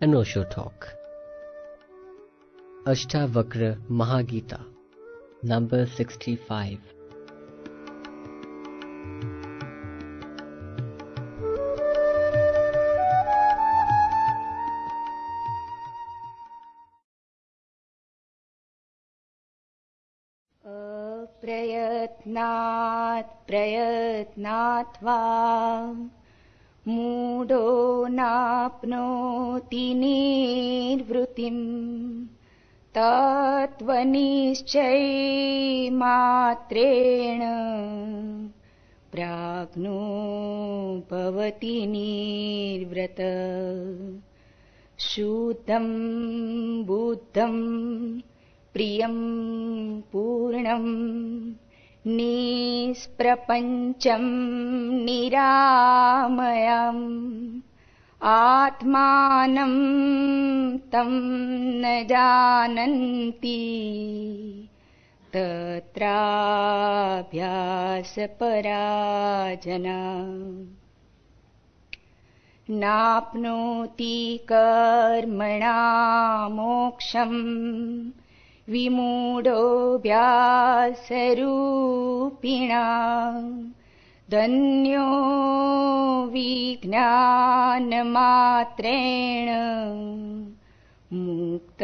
an Osho talk. Ashtavakra Mahagita, number 65. प्रयत्नात् प्रयत्नात् वा मूढो नाप्नोति निर्वृतिम्। तत्त्वनिश्चयमात्रेण प्राज्ञो भवति निर्व्रत। शुद्धं बुद्धम् प्रियं पूर्णम् निष्प्रपञ्चं निरामयम् आत्मानं तं न जानन्ति तत्राभ्यासपराजना। नाप्नोति कर्मणा मोक्षम् विमूढोऽभ्यासरूपिणा धन्यो विज्ञानमात्रेण मुक्ततिष्ठत्यविक्रय।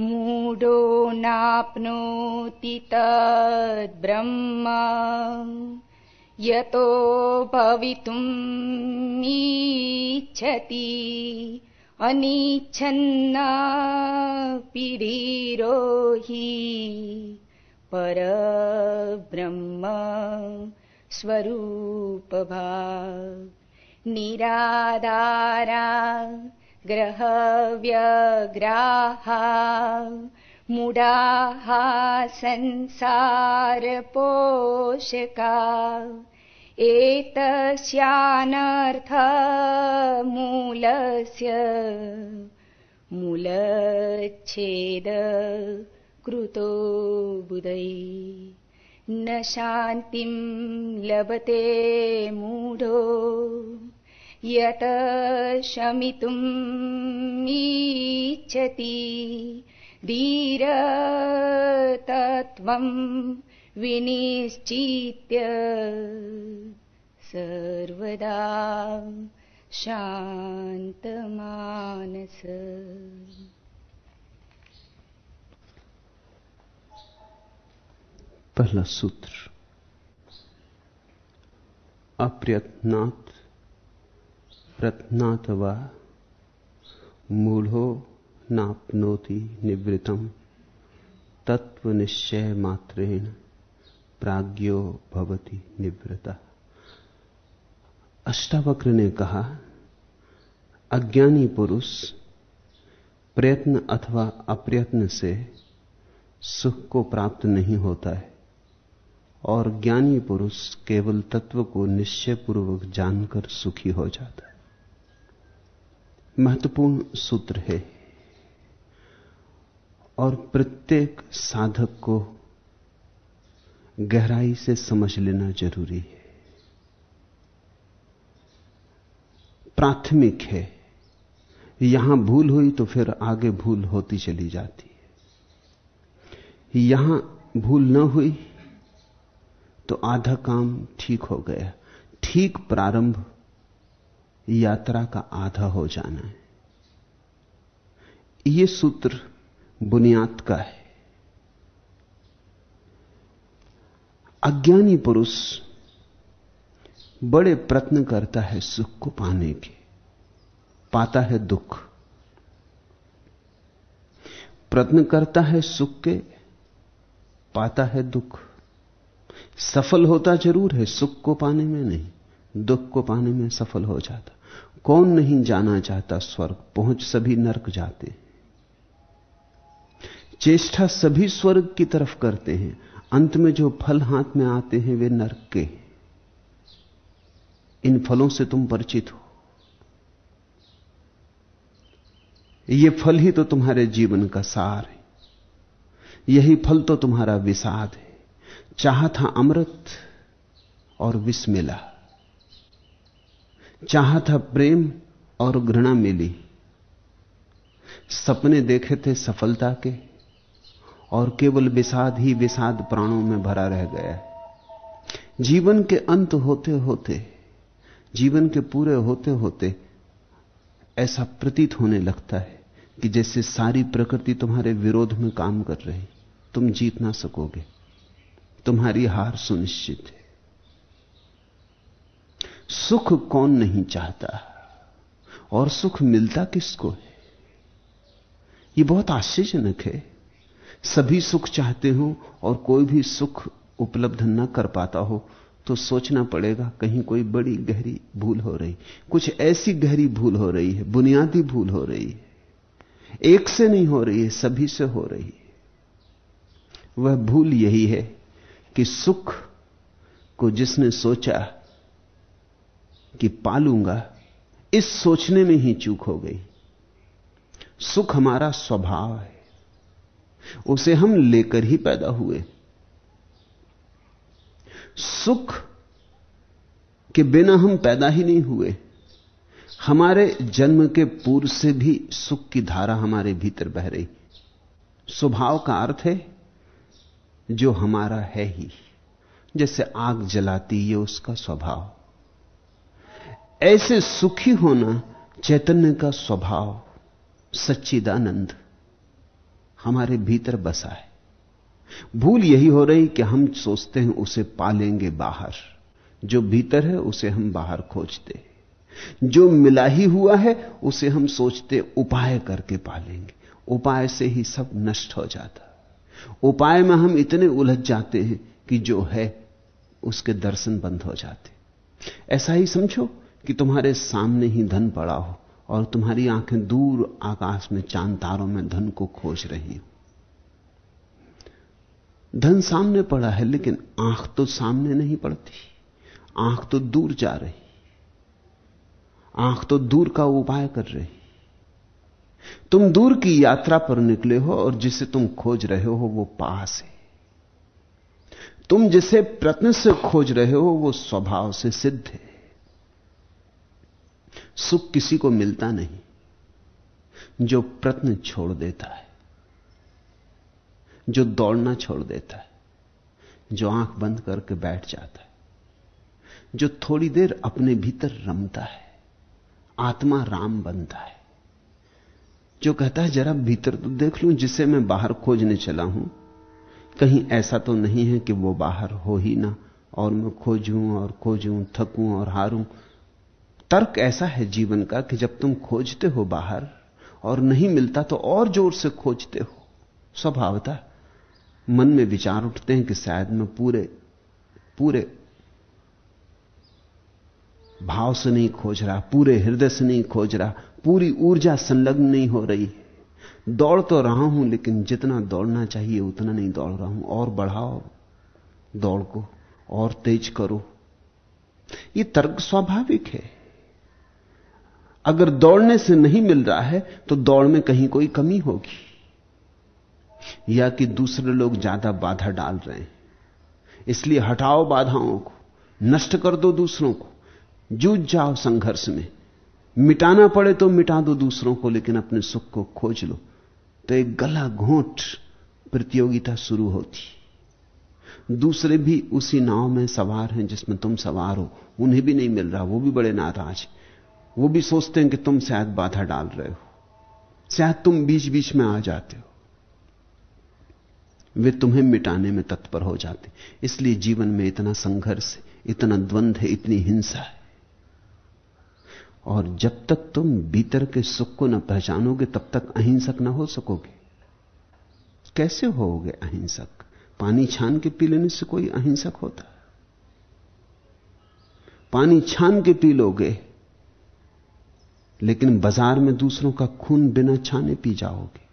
मूढो नाप्नोति तद्ब्रह्म यतो भवितुम् नीच्छति भवितुम्च्छति अनिच्छन्नापिरोहि परब्रह्म स्वरूपभा निरादारा ग्रहव्यग्राहा मूढाः संसारपोषका। एतस्यानर्थमूलस्य मूलच्छेद कृतो बुधै। न शान्तिं लभते मूढो। यत शमितुम् इच्छति धीरतत्त्वम् विनिश्चित्य सर्वदा शान्तमानस। पहला सूत्र। अप्रयत्नात् प्रत्नात वा मूढ़ो नाप्नोति निवृतम तत्व निश्चय मात्रेण प्राज्ञो भवति निवृता अष्टावक्र ने कहा, अज्ञानी पुरुष प्रयत्न अथवा अप्रयत्न से सुख को प्राप्त नहीं होता है, और ज्ञानी पुरुष केवल तत्व को निश्चय पूर्वक जानकर सुखी हो जाता है। महत्वपूर्ण सूत्र है और प्रत्येक साधक को गहराई से समझ लेना ज़रूरी है। प्राथमिक है। यहाँ भूल हुई तो फिर आगे भूल होती चली जाती है। यहाँ भूल न हुई तो आधा काम ठीक हो गया। ठीक प्रारंभ यात्रा का आधा हो जाना है। यह सूत्र बुनियाद का है। अज्ञानी पुरुष बड़े प्रयत्न करता है सुख को पाने के। पाता है दुख। प्रयत्न करता है सुख के, पाता है दुख। सफल होता ज़रूर है सुख को पाने में नहीं, दुख को पाने में सफल हो जाता। कौन नहीं जाना चाहता स्वर्ग, पहुँच सभी नरक जाते चेष्टा सभी स्वर्ग की तरफ़ करते हैं। अंत में जो फल हाथ में आते हैं, वे नरक के इन फलों से तुम परिचित हो। ये फल ही तो तुम्हारे जीवन का सार है। यही फल तो तुम्हारा विषाद है। चाह था अमृत और विष मिला। चाहा था प्रेम और घृणा मिली। सपने देखे थे सफलता के। और केवल विषाद ही विषाद प्राणों में भरा रह गया जीवन के अंत होते होते, जीवन के पूरे होते होते ऐसा प्रतीत होने लगता है कि जैसे सारी प्रकृति तुम्हारे विरोध में काम कर रही, तुम जीत ना सकोगे। तुम्हारी हार सुनिश्चित है। सुख कौन नहीं चाहता? और सुख मिलता किसको है? यह बहुत आश्चर्यजनक है सभी सुख चाहते हो और कोई भी सुख उपलब्ध न कर पाता हो तो सोचना पड़ेगा कहीं कोई बड़ी गहरी भूल हो रही। कुछ ऐसी गहरी भूल हो रही है, बुनियादी भूल हो रही है। एक से नहीं हो रही है, सभी से हो रही है। वह भूल यही है कि सुख को जिसने सोचा कि पालूँगा, इस सोचने में ही चूक हो गई। सुख हमारा स्वभाव है। उसे हम लेकर ही पैदा हुए। सुख के बिना हम पैदा ही नहीं हुए। हमारे जन्म के पूर्व से भी सुख की धारा हमारे भीतर बह रही। स्वभाव का अर्थ है, जो हमारा है ही। जैसे आग जलाती है उसका स्वभाव। ऐसे सुखी होना चैतन्य का स्वभाव, सच्चिदानंद। हमारे भीतर बसा है। भूल यही हो रही कि हम सोचते हैं उसे पालेंगे बाहर। जो भीतर है, उसे हम बाहर खोजते जो मिला ही हुआ है, उसे हम सोचते उपाय करके पालेंगे। उपाय से ही सब नष्ट हो जाता। उपाय में हम इतने उलझ जाते हैं कि जो है, उसके दर्शन बंद हो जाते। ऐसा ही समझो कि तुम्हारे सामने ही धन पड़ा हो। और तुम्हारी आँखें दूर आकाश में चाँद तारों में धन को खोज रही हो। धन सामने पड़ा है, लेकिन आँख तो सामने नहीं पड़ती। आँख तो दूर जा रही आँख तो दूर का उपाय कर रही तुम दूर की यात्रा पर निकले हो और जिसे तुम खोज रहे हो, वो पास है। तुम जिसे प्रत्न से खोज रहे हो, वो स्वभाव से सिद्ध है। सुख किसी को मिलता नहीं, जो प्रत्न छोड़ देता है, जो दौड़ना छोड़ देता है, जो आँख बंद करके बैठ जाता है, जो थोड़ी देर अपने भीतर रमता है, आत्मा राम बनता है, जो कहता है, जरा भीतर तो देख लूँ, जिसे मैं बाहर खोजने चला हूँ, कहीं ऐसा तो नहीं है कि वो बाहर हो ही ना, और मैं खोजूं, और खोजूं, थकूं, और हारूं तर्क ऐसा है जीवन का कि जब तुम खोजते हो बाहर और नहीं मिलता तो और ज़ोर से खोजते हो। स्वभावता मन में विचार उठते हैं कि शायद मैं पूरे पूरे भाव से नहीं खोज रहा, पूरे हृदय से नहीं खोज रहा, पूरी ऊर्जा संलग्न नहीं हो रही। दौड़ तो रहा हूँ, लेकिन जितना दौड़ना चाहिए उतना नहीं दौड़ रहा हूँ। और बढ़ाओ दौड़ को, और तेज करो। ये तर्क स्वाभाविक है। अगर दौड़ने से नहीं मिल रहा है तो दौड़ में कहीं कोई कमी होगी। या कि दूसरे लोग ज़्यादा बाधा डाल रहे हैं। इसलिए हटाओ बाधाओं को, नष्ट कर दो दूसरों को। जूझ जाओ संघर्ष में। मिटाना पड़े तो मिटा दो दूसरों को, लेकिन अपने सुख को खोज लो। तो एक गला घोंट प्रतियोगिता शुरू होती। दूसरे भी उसी नाव में सवार हैं जिसमें तुम सवार हो। उन्हें भी नहीं मिल रहा, वो भी बड़े नाराज़ वो भी सोचते हैं कि तुम शायद बाधा डाल रहे हो। शायद तुम बीच बीच में आ जाते हो। वे तुम्हें मिटाने में तत्पर हो जाते। इसलिए जीवन में इतना संघर्ष इतना द्वंद्व है, इतनी हिंसा है। और जब तक तुम भीतर के सुख को न पहचानोगे, तब तक अहिंसक ना हो सकोगे। कैसे होोगे अहिंसक? पानी छान के पी लेने से कोई अहिंसक होता? पानी छान के पी लोगे लेकिन बाज़ार में दूसरों का खून बिना छाने पी जाओगे।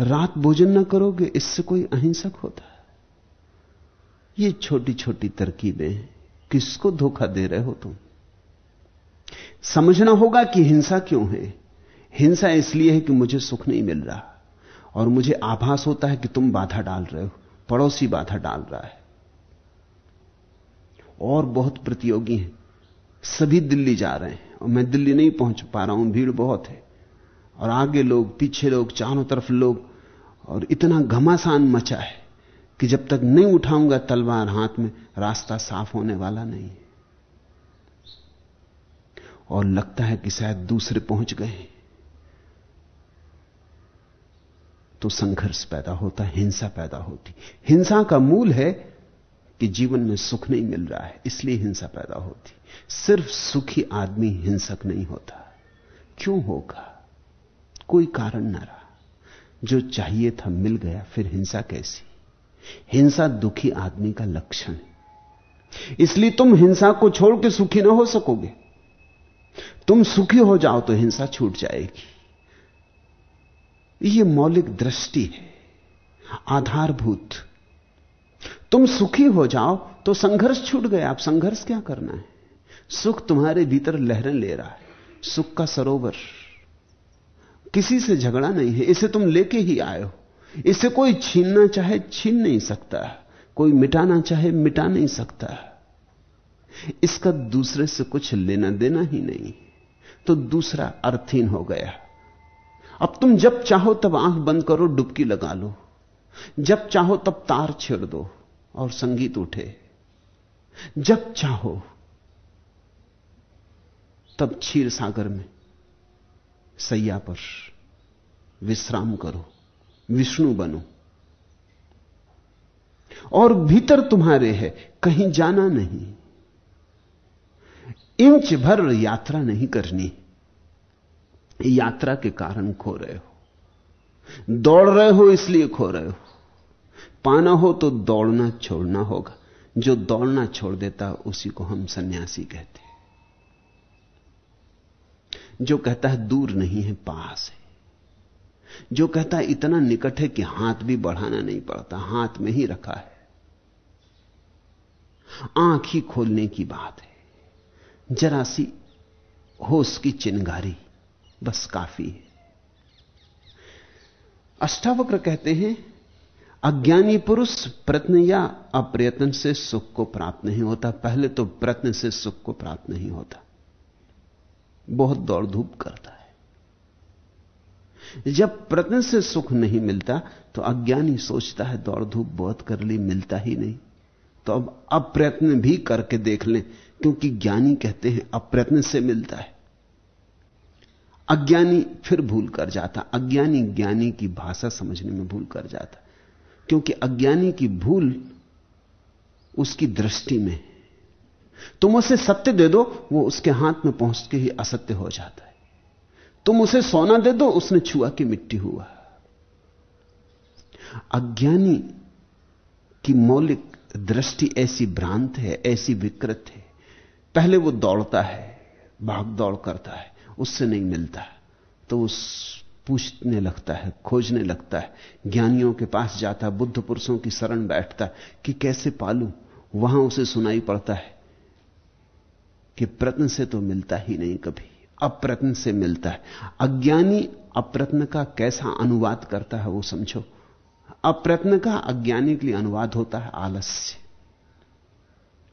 रात भोजन ना करोगे, इससे कोई अहिंसक होता है। ये छोटी छोटी तरकीबें किसको धोखा दे रहे हो तुम? समझना होगा कि हिंसा क्यों है। हिंसा इसलिए है कि मुझे सुख नहीं मिल रहा और मुझे आभास होता है कि तुम बाधा डाल रहे हो, पड़ोसी बाधा डाल रहा है। और बहुत प्रतियोगी हैं। सभी दिल्ली जा रहे हैं। और मैं दिल्ली नहीं पहुँच पा रहा हूँ, भीड़ बहुत है। और आगे लोग, पीछे लोग, चारों तरफ़ लोग, और इतना घमासान मचा है कि जब तक नहीं उठाऊँगा तलवार हाथ में, रास्ता साफ़ होने वाला नहीं और लगता है कि शायद दूसरे पहुँच गए तो संघर्ष पैदा होता, हिंसा पैदा होती। हिंसा का मूल है कि जीवन में सुख नहीं मिल रहा है, इसलिए हिंसा पैदा होती। सिर्फ़ सुखी आदमी हिंसक नहीं होता। क्यों होगा? कोई कारण ना रहा। जो चाहिए था मिल गया, फिर हिंसा कैसी? हिंसा दुखी आदमी का लक्षण है। इसलिए तुम हिंसा को छोड़ के सुखी ना हो सकोगे। तुम सुखी हो जाओ तो हिंसा छूट जाएगी। यह मौलिक दृष्टि है। आधारभूत। तुम सुखी हो जाओ तो संघर्ष छूट गया। आप संघर्ष क्या करना है? सुख तुम्हारे भीतर लहरें ले रहा है। सुख का सरोवर। किसी से झगड़ा नहीं है, इसे तुम लेके ही आए हो। इसे कोई छीनना चाहे, छीन नहीं सकता। कोई मिटाना चाहे, मिटा नहीं सकता। इसका दूसरे से कुछ लेना देना ही नहीं। तो दूसरा अर्थहीन हो गया। अब तुम जब चाहो तब आँख बंद करो, डुबकी लगा लो। जब चाहो तब तार छेड़ दो और संगीत उठे। जब चाहो तब क्षीर सागर में सैया पर विश्राम करो, विष्णु बनो। और भीतर तुम्हारे है, कहीं जाना नहीं। इंच भर यात्रा नहीं करनी। यात्रा के कारण खो रहे हो। दौड़ रहे हो इसलिए खो रहे हो। पाना हो तो दौड़ना छोड़ना होगा। जो दौड़ना छोड़ देता उसी को हम सन्यासी कहते हैं। जो कहता है, दूर नहीं है, पास है। जो कहता है, इतना निकट है कि हाथ भी बढ़ाना नहीं पड़ता, हाथ में ही रखा है। आँख ही खोलने की बात है। जरा सी होश की चिंगारी बस काफ़ी है। अष्टावक्र कहते हैं, अज्ञानी पुरुष प्रत्न या अप्रयत्न से सुख को प्राप्त नहीं होता, पहले तो प्रत्न से सुख को प्राप्त नहीं होता। बहुत दौड़ धूप करता है। जब प्रत्न से सुख नहीं मिलता तो अज्ञानी सोचता है, दौड़ धूप बहुत कर ली, मिलता ही नहीं। तो अब अप्रयत्न भी करके देख लें, क्योंकि ज्ञानी कहते हैं, अप्रयत्न से मिलता है। अज्ञानी फिर भूल कर जाता, अज्ञानी ज्ञानी की भाषा समझने में भूल कर जाता, क्योंकि अज्ञानी की भूल उसकी दृष्टि में तुम उसे सत्य दे दो, वो उसके हाथ में पहुँच के ही असत्य हो जाता है। तुम उसे सोना दे दो, उसने छुआ की मिट्टी हुआ। अज्ञानी की मौलिक दृष्टि ऐसी भ्रांत है, ऐसी विकृत है। पहले वो दौड़ता है, भाग दौड़ करता है, उससे नहीं मिलता। तो उस पूछने लगता है, खोजने लगता है। ज्ञानियों के पास जाता है, बुद्ध पुरुषों की शरण बैठता कि कैसे पालू? वहाँ उसे सुनाई पड़ता है कि प्रत्न से तो मिलता ही नहीं कभी। अप्रत्न से मिलता है। अज्ञानी अप्रत्न का कैसा अनुवाद करता है वो समझो। अप्रत्न का अज्ञानी के लिए अनुवाद होता है आलस्य।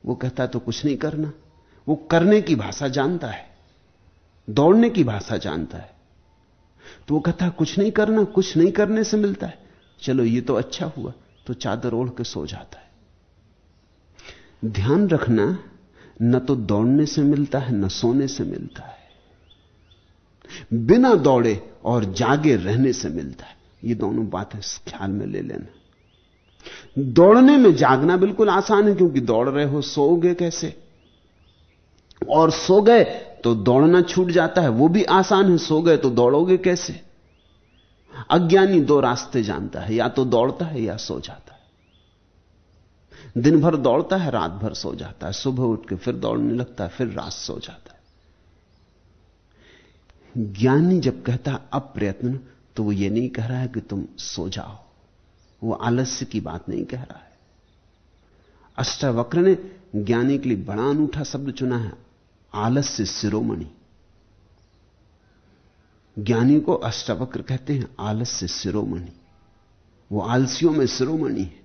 वो कहता तो कुछ नहीं करना। वो करने की भाषा जानता है। दौड़ने की भाषा जानता है। तो वो कहता कुछ नहीं करना, कुछ नहीं करने से मिलता है। चलो, ये तो अच्छा हुआ। तो चादर ओढ़ के सो जाता है। ध्यान रखना न तो दौड़ने से मिलता है, न सोने से मिलता है। बिना दौड़े और जागे रहने से मिलता है। ये दोनों बातें ख्याल में ले लेना। दौड़ने में जागना बिल्कुल आसान है, क्योंकि दौड़ रहे हो, सोओगे कैसे? और सो गए तो दौड़ना छूट जाता है, वो भी आसान है, सो गए तो दौड़ोगे कैसे? अज्ञानी दो रास्ते जानता है, या तो दौड़ता है या सो जाता है। दिन भर दौड़ता है रात भर सो जाता है। सुबह उठ के फिर दौड़ने लगता है, फिर रात सो जाता है। ज्ञानी जब कहता है अप्रयत्न तो वो ये नहीं कह रहा है कि तुम सो जाओ। वो आलस्य की बात नहीं कह रहा है। अष्टावक्र ने ज्ञानी के लिए बड़ा अनूठा शब्द चुना है, आलस्य शिरोमणि। ज्ञानी को अष्टावक्र कहते हैं, आलस्य शिरोमणि। वो आलसियों में शिरोमणि है।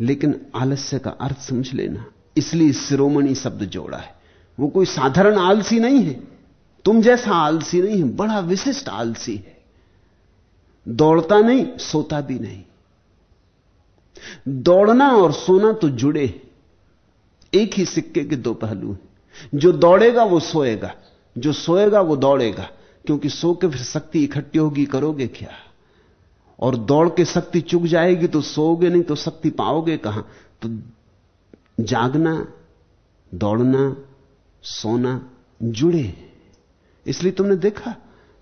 लेकिन आलस्य का अर्थ समझ लेना। इसलिए शिरोमणि शब्द जोड़ा है। वो कोई साधारण आलसी नहीं है। तुम जैसा आलसी नहीं है, बड़ा विशिष्ट आलसी है। दौड़ता नहीं, सोता भी नहीं। दौड़ना और सोना तो जुड़े एक ही सिक्के के दो पहलू हैं। जो दौड़ेगा, वो सोएगा। जो सोएगा, वो दौड़ेगा। क्योंकि सो के फिर शक्ति इकट्ठी होगी, करोगे क्या? और दौड़ के शक्ति चुक जाएगी तो सोओगे नहीं तो शक्ति पाओगे कहाँ? तो जागना, दौड़ना, सोना, जुड़े। इसलिए तुमने देखा,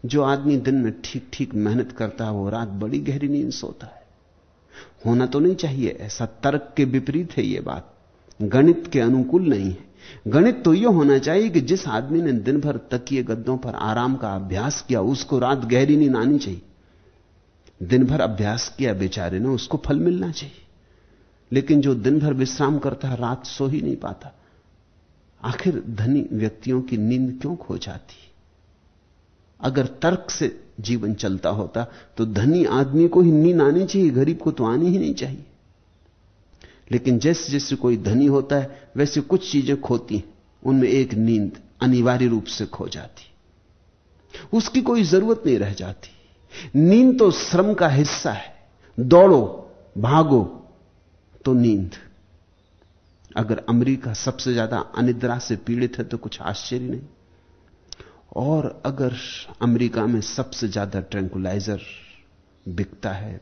जो आदमी दिन में ठीक ठीक मेहनत करता है, वो रात बड़ी गहरी नींद सोता है। होना तो नहीं चाहिए, ऐसा तर्क के विपरीत है ये बात। गणित के अनुकूल नहीं है। गणित तो यह होना चाहिए कि जिस आदमी ने दिन भर तकिए गद्दों पर आराम का अभ्यास किया, उसको रात गहरी नींद आनी चाहिए। दिन भर अभ्यास किया बेचारे ने, उसको फल मिलना चाहिए। लेकिन जो दिन भर विश्राम करता है, रात सो ही नहीं पाता। आखिर धनी व्यक्तियों की नींद क्यों खो जाती? अगर तर्क से जीवन चलता होता तो धनी आदमी को ही नींद आनी चाहिए, गरीब को तो आनी ही नहीं चाहिए। लेकिन जैसे जैसे कोई धनी होता है, वैसे कुछ चीज़ें खोती हैं। उनमें एक नींद अनिवार्य रूप से खो जाती। उसकी कोई ज़रूरत नहीं रह जाती। नींद तो श्रम का हिस्सा है। दौड़ो, भागो तो नींद। अगर अमेरिका सबसे ज़्यादा अनिद्रा से पीड़ित है तो कुछ आश्चर्य नहीं। और अगर अमेरिका में सबसे ज़्यादा ट्रैंकुलाइजर बिकता है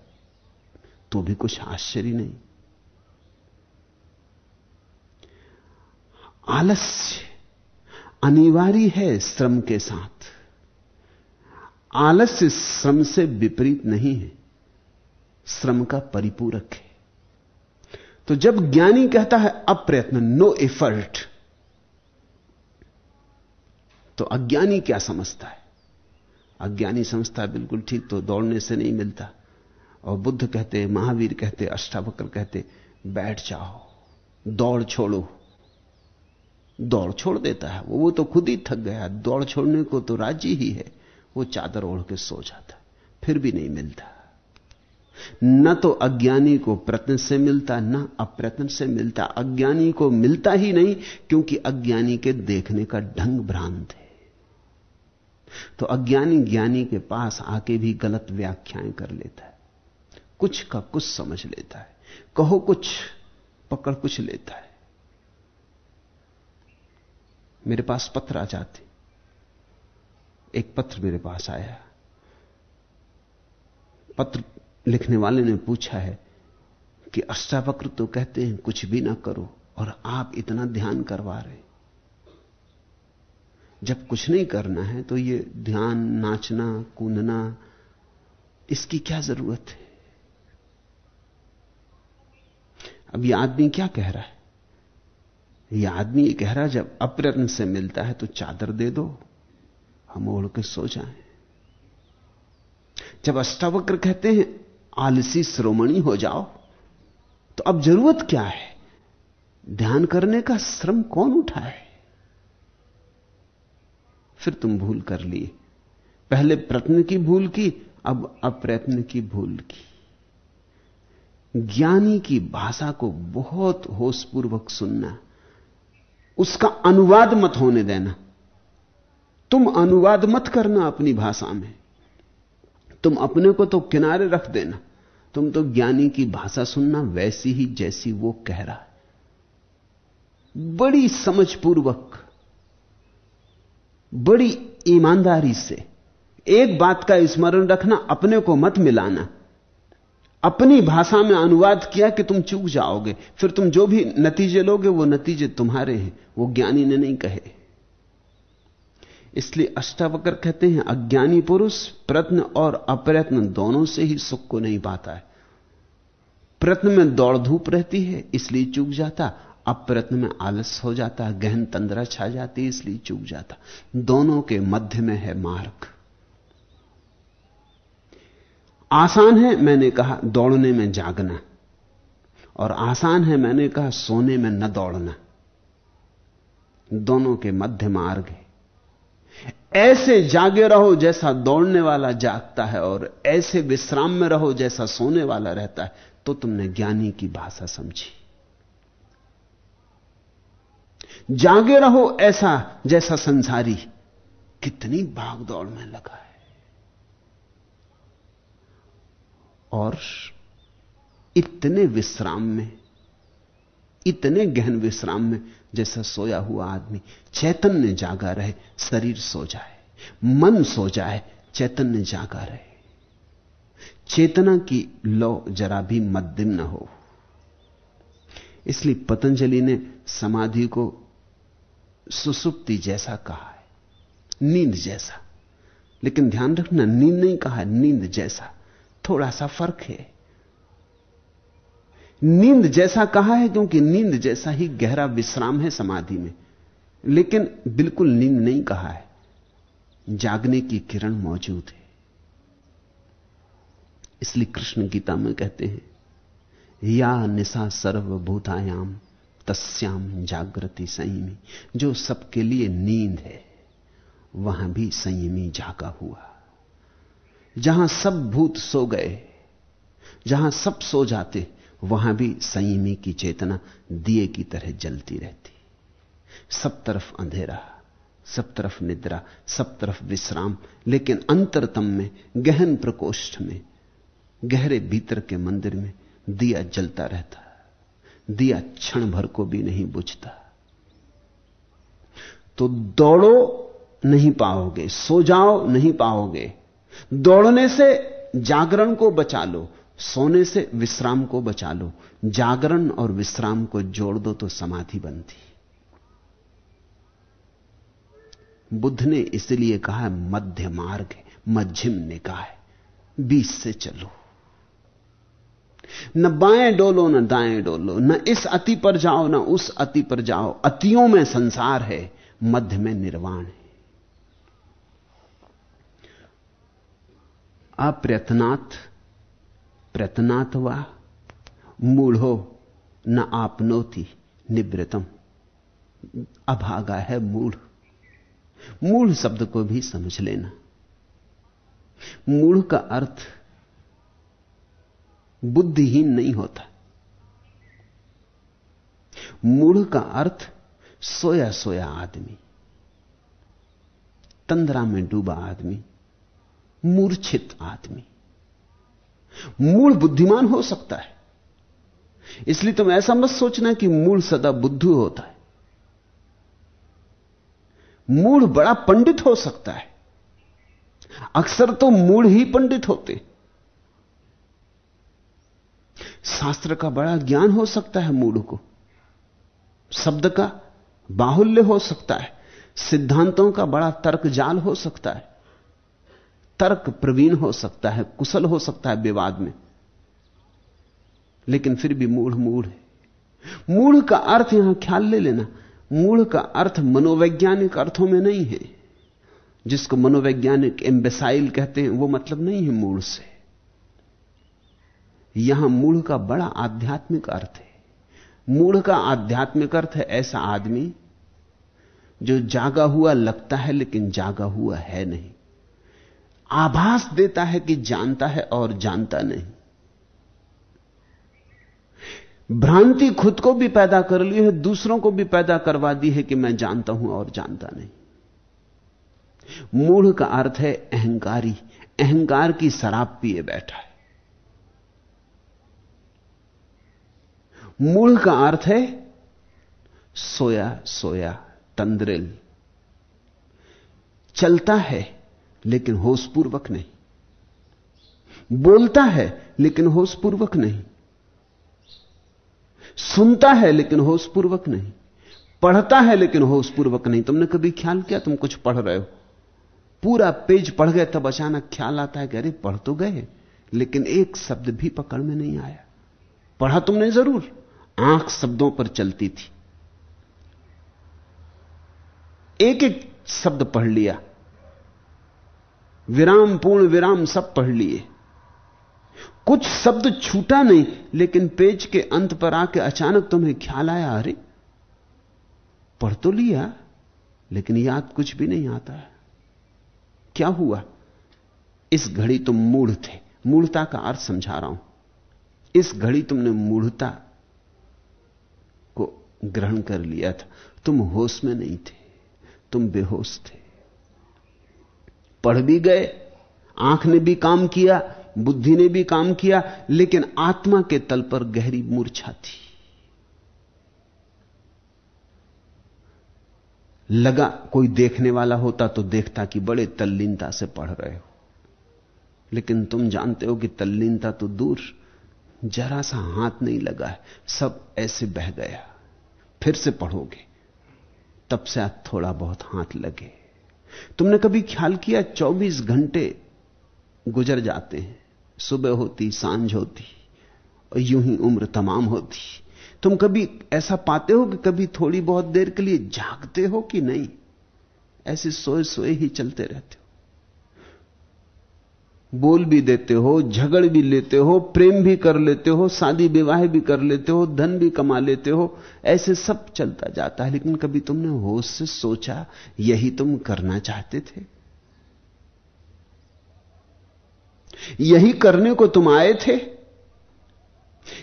तो भी कुछ आश्चर्य नहीं। आलस्य अनिवार्य है श्रम के साथ। आलस्य श्रम से विपरीत नहीं है। श्रम का परिपूरक है। तो जब ज्ञानी कहता है अप्रयत्न नो एफर्ट तो अज्ञानी क्या समझता है? अज्ञानी समझता है, बिल्कुल ठीक तो दौड़ने से नहीं मिलता। और बुद्ध कहते, महावीर कहते, अष्टावक्र कहते, बैठ जाओ, दौड़ छोड़ो। दौड़ छोड़ देता है। वो तो खुद ही थक गया। दौड़ छोड़ने को तो राज़ी ही है। वो चादर ओढ़ के सो जाता, फिर भी नहीं मिलता। न तो अज्ञानी को प्रत्न से मिलता, न अप्रत्न से मिलता। अज्ञानी को मिलता ही नहीं, क्योंकि अज्ञानी के देखने का ढंग भ्रांत है। तो अज्ञानी ज्ञानी के पास आके भी गलत व्याख्याएँ कर लेता है। कुछ का कुछ समझ लेता है। कहो कुछ, पकड़ कुछ लेता है। मेरे पास पत्र आ जाते। एक पत्र मेरे पास आया। पत्र लिखने वाले ने पूछा है कि अष्टावक्र तो कहते हैं, कुछ भी ना करो और आप इतना ध्यान करवा रहे। जब कुछ नहीं करना है तो ये ध्यान, नाचना, कूदना, इसकी क्या ज़रूरत है? अब ये आदमी क्या कह रहा है? यह आदमी ये कह रहा है, जब अप्रयत्न से मिलता है तो चादर दे दो। हम ओढ़ के सो जाएँ। जब अष्टावक्र कहते हैं, आलसी श्रोमणी हो जाओ तो अब ज़रूरत क्या है? ध्यान करने का श्रम कौन उठाए फिर तुम भूल कर लिए। पहले प्रत्न की भूल की, अब अप्रयत्न की भूल की। ज्ञानी की भाषा को बहुत होशपूर्वक सुनना, उसका अनुवाद मत होने देना। तुम अनुवाद मत करना अपनी भाषा में। तुम अपने को तो किनारे रख देना। तुम तो ज्ञानी की भाषा सुनना वैसी ही जैसी वो कह रहा है। बड़ी समझपूर्वक, बड़ी ईमानदारी से एक बात का स्मरण रखना, अपने को मत मिलाना। अपनी भाषा में अनुवाद किया कि तुम चूक जाओगे। फिर तुम जो भी नतीजे लोगे, वो नतीजे तुम्हारे हैं, वो ज्ञानी ने नहीं कहे। इसलिए अष्टावक्र कहते हैं, अज्ञानी पुरुष, प्रत्न और अप्रयत्न दोनों से ही सुख को नहीं पाता है। प्रत्न में दौड़ धूप रहती है, इसलिए चूक जाता। अप्रत्न में आलस हो जाता, गहन तंद्रा छा जाती, इसलिए चूक जाता। दोनों के मध्य में है मार्ग। आसान है, मैंने कहा, दौड़ने में जागना। और आसान है, मैंने कहा, सोने में न दौड़ना। दोनों के मध्य मार्ग है। ऐसे जागे रहो जैसा दौड़ने वाला जागता है और ऐसे विश्राम में रहो जैसा सोने वाला रहता है तो तुमने ज्ञानी की भाषा समझी। जागे रहो ऐसा जैसा संसारी, कितनी भागदौड़ में लगा है। और इतने विश्राम में, इतने गहन विश्राम में जैसा सोया हुआ आदमी चैतन्य जागा रहे, शरीर सो जाए, मन सो जाए, चैतन्य जागा रहे। चेतना की लो जरा भी मध्यम न हो। इसलिए पतंजलि ने समाधि को सुसुप्ति जैसा कहा है, नींद जैसा। लेकिन ध्यान रखना, नींद नहीं कहा नींद जैसा। थोड़ा सा फ़र्क है। नींद जैसा कहा है क्योंकि नींद जैसा ही गहरा विश्राम है समाधि में। लेकिन बिल्कुल नींद नहीं कहा है। जागने की किरण मौजूद है। इसलिए कृष्ण गीता में कहते हैं, या निशा सर्वभूतायाम तस्याम जागृति संयमी। जो सबके लिए नींद है, वहाँ भी संयमी जागा हुआ। जहाँ सब भूत सो गए, जहाँ सब सो जाते वहाँ भी संयमी की चेतना दिए की तरह जलती रहती। सब तरफ़ अंधेरा, सब तरफ़ निद्रा, सब तरफ़ विश्राम, लेकिन अंतरतम में, गहन प्रकोष्ठ में, गहरे भीतर के मंदिर में दिया जलता रहता। दिया क्षण भर को भी नहीं बुझता। तो दौड़ो नहीं पाओगे, सो जाओ नहीं पाओगे। दौड़ने से जागरण को बचा लो सोने से विश्राम को बचा लो, जागरण और विश्राम को जोड़ दो तो समाधि बनती। बुद्ध ने इसलिए कहा, मध्य मार्ग मध्यम निकाय बीच से चलो। न बाएँ डोलो, न दाएँ डोलो, न इस अति पर जाओ, न उस अति पर जाओ। अतियों में संसार है, मध्य में निर्वाण है। अप्रयत्नात् प्रयत्नात् वा मूढ़ो न आपनोति, निवृतम। अभागा है मूढ़। मूढ़ शब्द को भी समझ लेना। मूढ़ का अर्थ बुद्धिहीन नहीं होता। मूढ़ का अर्थ सोया सोया आदमी। तंद्रा में डूबा आदमी। मूर्छित आदमी। मूल बुद्धिमान हो सकता है। इसलिए तुम ऐसा मत सोचना कि मूल सदा बुद्धू होता है। मूढ़ बड़ा पंडित हो सकता है। अक्सर तो मूढ़ ही पंडित होते। शास्त्र का बड़ा ज्ञान हो सकता है मूढ़ को। शब्द का बाहुल्य हो सकता है। सिद्धांतों का बड़ा तर्क जाल हो सकता है। तर्क प्रवीण हो सकता है, कुशल हो सकता है विवाद में। लेकिन फिर भी मूढ़ मूढ़ है। मूढ़ का अर्थ यहाँ ख्याल ले लेना। मूढ़ का अर्थ मनोवैज्ञानिक अर्थों में नहीं है। जिसको मनोवैज्ञानिक एम्बेसाइल कहते हैं, वो मतलब नहीं है मूढ़ से। यहाँ मूढ़ का बड़ा आध्यात्मिक अर्थ है। मूढ़ का आध्यात्मिक अर्थ है ऐसा आदमी जो जागा हुआ लगता है, लेकिन जागा हुआ है नहीं। आभास देता है कि जानता है और जानता नहीं। भ्रांति खुद को भी पैदा कर ली है, दूसरों को भी पैदा करवा दी है कि मैं जानता हूँ और जानता नहीं। मूढ़ का अर्थ है अहंकारी, अहंकार की शराब पिए बैठा है। मूढ़ का अर्थ है सोया सोया, तंद्रिल। चलता है लेकिन होशपूर्वक नहीं। बोलता है, लेकिन होशपूर्वक नहीं। सुनता है, लेकिन होशपूर्वक नहीं। पढ़ता है, लेकिन होशपूर्वक नहीं। तुमने कभी ख्याल किया? तुम कुछ पढ़ रहे हो। पूरा पेज पढ़ गए, तब अचानक ख्याल आता है कि अरे, पढ़ तो गए, लेकिन एक शब्द भी पकड़ में नहीं आया। पढ़ा तुमने ज़रूर। आँख शब्दों पर चलती थी। एक एक शब्द पढ़ लिया। विराम, पूर्ण विराम सब पढ़ लिए। कुछ शब्द छूटा नहीं, लेकिन पेज के अंत पर आके अचानक तुम्हें ख्याल आया, अरे, पढ़ तो लिया, लेकिन याद कुछ भी नहीं आता। क्या हुआ? इस घड़ी तुम मूढ़ थे। मूढ़ता का अर्थ समझा रहा हूँ। इस घड़ी तुमने मूढ़ता को ग्रहण कर लिया था। तुम होश में नहीं थे। तुम बेहोश थे। पढ़ भी गए, आँख ने भी काम किया, बुद्धि ने भी काम किया, लेकिन आत्मा के तल पर गहरी मूर्छा थी। लगा कोई देखने वाला होता तो देखता कि बड़े तल्लीनता से पढ़ रहे हो। लेकिन तुम जानते हो कि तल्लीनता तो दूर, जरा सा हाथ नहीं लगा है, सब ऐसे बह गया। फिर से पढ़ोगे, तब से थोड़ा बहुत हाथ लगे। तुमने कभी ख्याल किया 24 घंटे गुजर जाते हैं? सुबह होती, साँझ होती, और यूँ ही उम्र तमाम होती। तुम कभी ऐसा पाते हो कि कभी थोड़ी बहुत देर के लिए जागते हो कि नहीं? ऐसे सोए सोए ही चलते रहते बोल भी देते हो, झगड़ भी लेते हो, प्रेम भी कर लेते हो, शादी विवाह भी कर लेते हो, धन भी कमा लेते हो, ऐसे सब चलता जाता है। लेकिन कभी तुमने होश से सोचा, यही तुम करना चाहते थे? यही करने को तुम आए थे?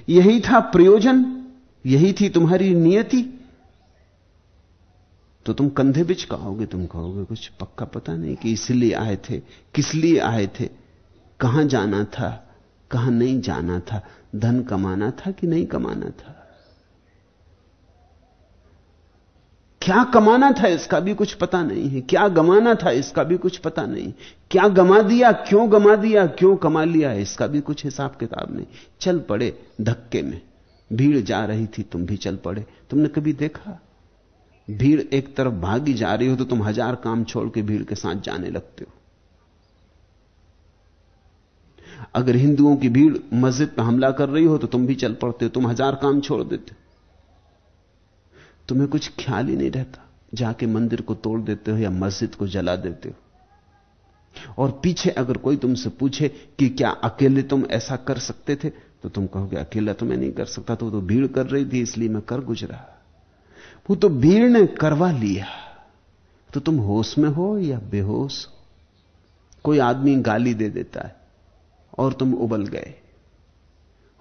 यही था प्रयोजन? यही थी तुम्हारी नियति? तो तुम कंधे बिचकाओगे तुम कहोगे, कुछ पक्का पता नहीं कि इसलिए आए थे, किस लिए आए थे? कहाँ जाना था, कहाँ नहीं जाना था, धन कमाना था कि नहीं कमाना था? क्या कमाना था इसका भी कुछ पता नहीं है। क्या गमाना था इसका भी कुछ पता नहीं। क्या गमा दिया, क्यों गमा दिया, क्यों कमा लिया, इसका भी कुछ हिसाब किताब नहीं। चल पड़े धक्के में। भीड़ जा रही थी, तुम भी चल पड़े। तुमने कभी देखा? भीड़ एक तरफ़ भागी जा रही हो तो तुम हज़ार काम छोड़ के भीड़ के साथ जाने लगते हो। अगर हिंदुओं की भीड़ मस्जिद पर हमला कर रही हो तो तुम भी चल पड़ते हो तुम हज़ार काम छोड़ देते तुम्हें कुछ ख्याल ही नहीं रहता जाके मंदिर को तोड़ देते हो या मस्जिद को जला देते हो। और पीछे अगर कोई तुमसे पूछे कि क्या अकेले तुम ऐसा कर सकते थे तो तुम कहोगे अकेला तो मैं नहीं कर सकता तो, तो भीड़ कर रही थी इसलिए मैं कर गुजरा। वो तो भीड़ ने करवा लिया। तो तुम होश में हो या बेहोश कोई आदमी गाली दे देता है। और तुम उबल गए,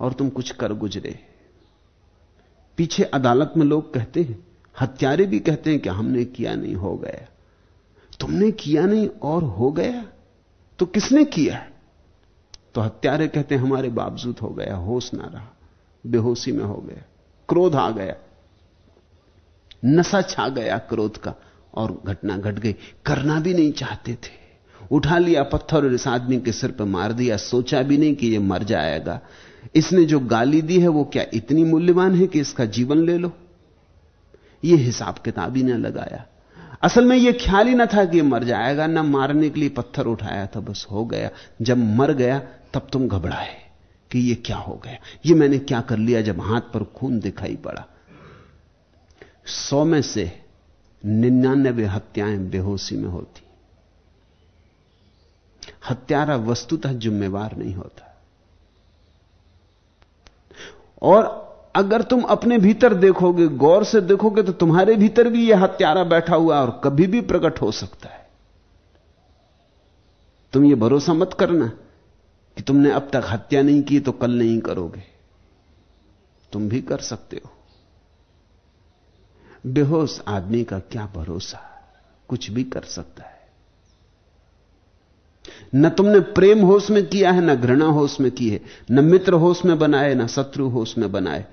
और तुम कुछ कर गुजरे। पीछे अदालत में लोग कहते हैं, हत्यारे भी कहते हैं कि हमने किया नहीं, हो गया। तुमने किया नहीं और हो गया? तो किसने किया? तो हत्यारे कहते हैं, हमारे बावजूद हो गया, होश ना रहा, बेहोशी में हो गया, क्रोध आ गया। नशा छा गया क्रोध का, और घटना घट गट गई। करना भी नहीं चाहते थे। उठा लिया पत्थर और इस आदमी के सिर पर मार दिया, सोचा भी नहीं कि यह मर जाएगा। इसने जो गाली दी है, वो क्या इतनी मूल्यवान है कि इसका जीवन ले लो? ये हिसाब किताब ही ना लगाया। असल में यह ख्याल ही ना था कि मर जाएगा, ना मारने के लिए पत्थर उठाया था, बस हो गया। जब मर गया, तब तुम घबराए कि यह क्या हो गया। यह मैंने क्या कर लिया जब हाथ पर खून दिखाई पड़ा? सौ में से निन्यानबे हत्याएँ बेहोशी में होती। हत्यारा वस्तुतः जिम्मेवार नहीं होता। और अगर तुम अपने भीतर देखोगे, गौर से देखोगे तो तुम्हारे भीतर भी यह हत्यारा बैठा हुआ और कभी भी प्रकट हो सकता है। तुम यह भरोसा मत करना कि तुमने अब तक हत्या नहीं की तो कल नहीं करोगे। तुम भी कर सकते हो। बेहोश आदमी का क्या भरोसा? कुछ भी कर सकता है। न तुमने प्रेम होश में किया है, न घृणा होश में की है, न मित्र होश में बनाए, न शत्रु होश में बनाए।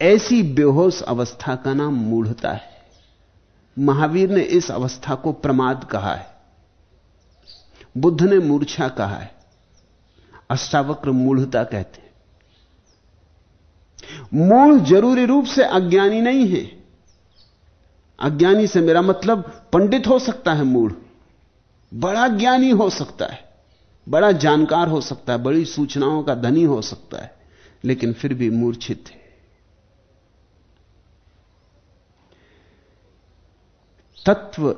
ऐसी बेहोश अवस्था का नाम मूढ़ता है। महावीर ने इस अवस्था को प्रमाद कहा है। बुद्ध ने मूर्छा कहा है। अष्टावक्र मूढ़ता कहते हैं। मूढ़ ज़रूरी रूप से अज्ञानी नहीं है। अज्ञानी से मेरा मतलब पंडित हो सकता है मूढ़। बड़ा ज्ञानी हो सकता है, बड़ा जानकार हो सकता है, बड़ी सूचनाओं का धनी हो सकता है, लेकिन फिर भी मूर्छित है। तत्व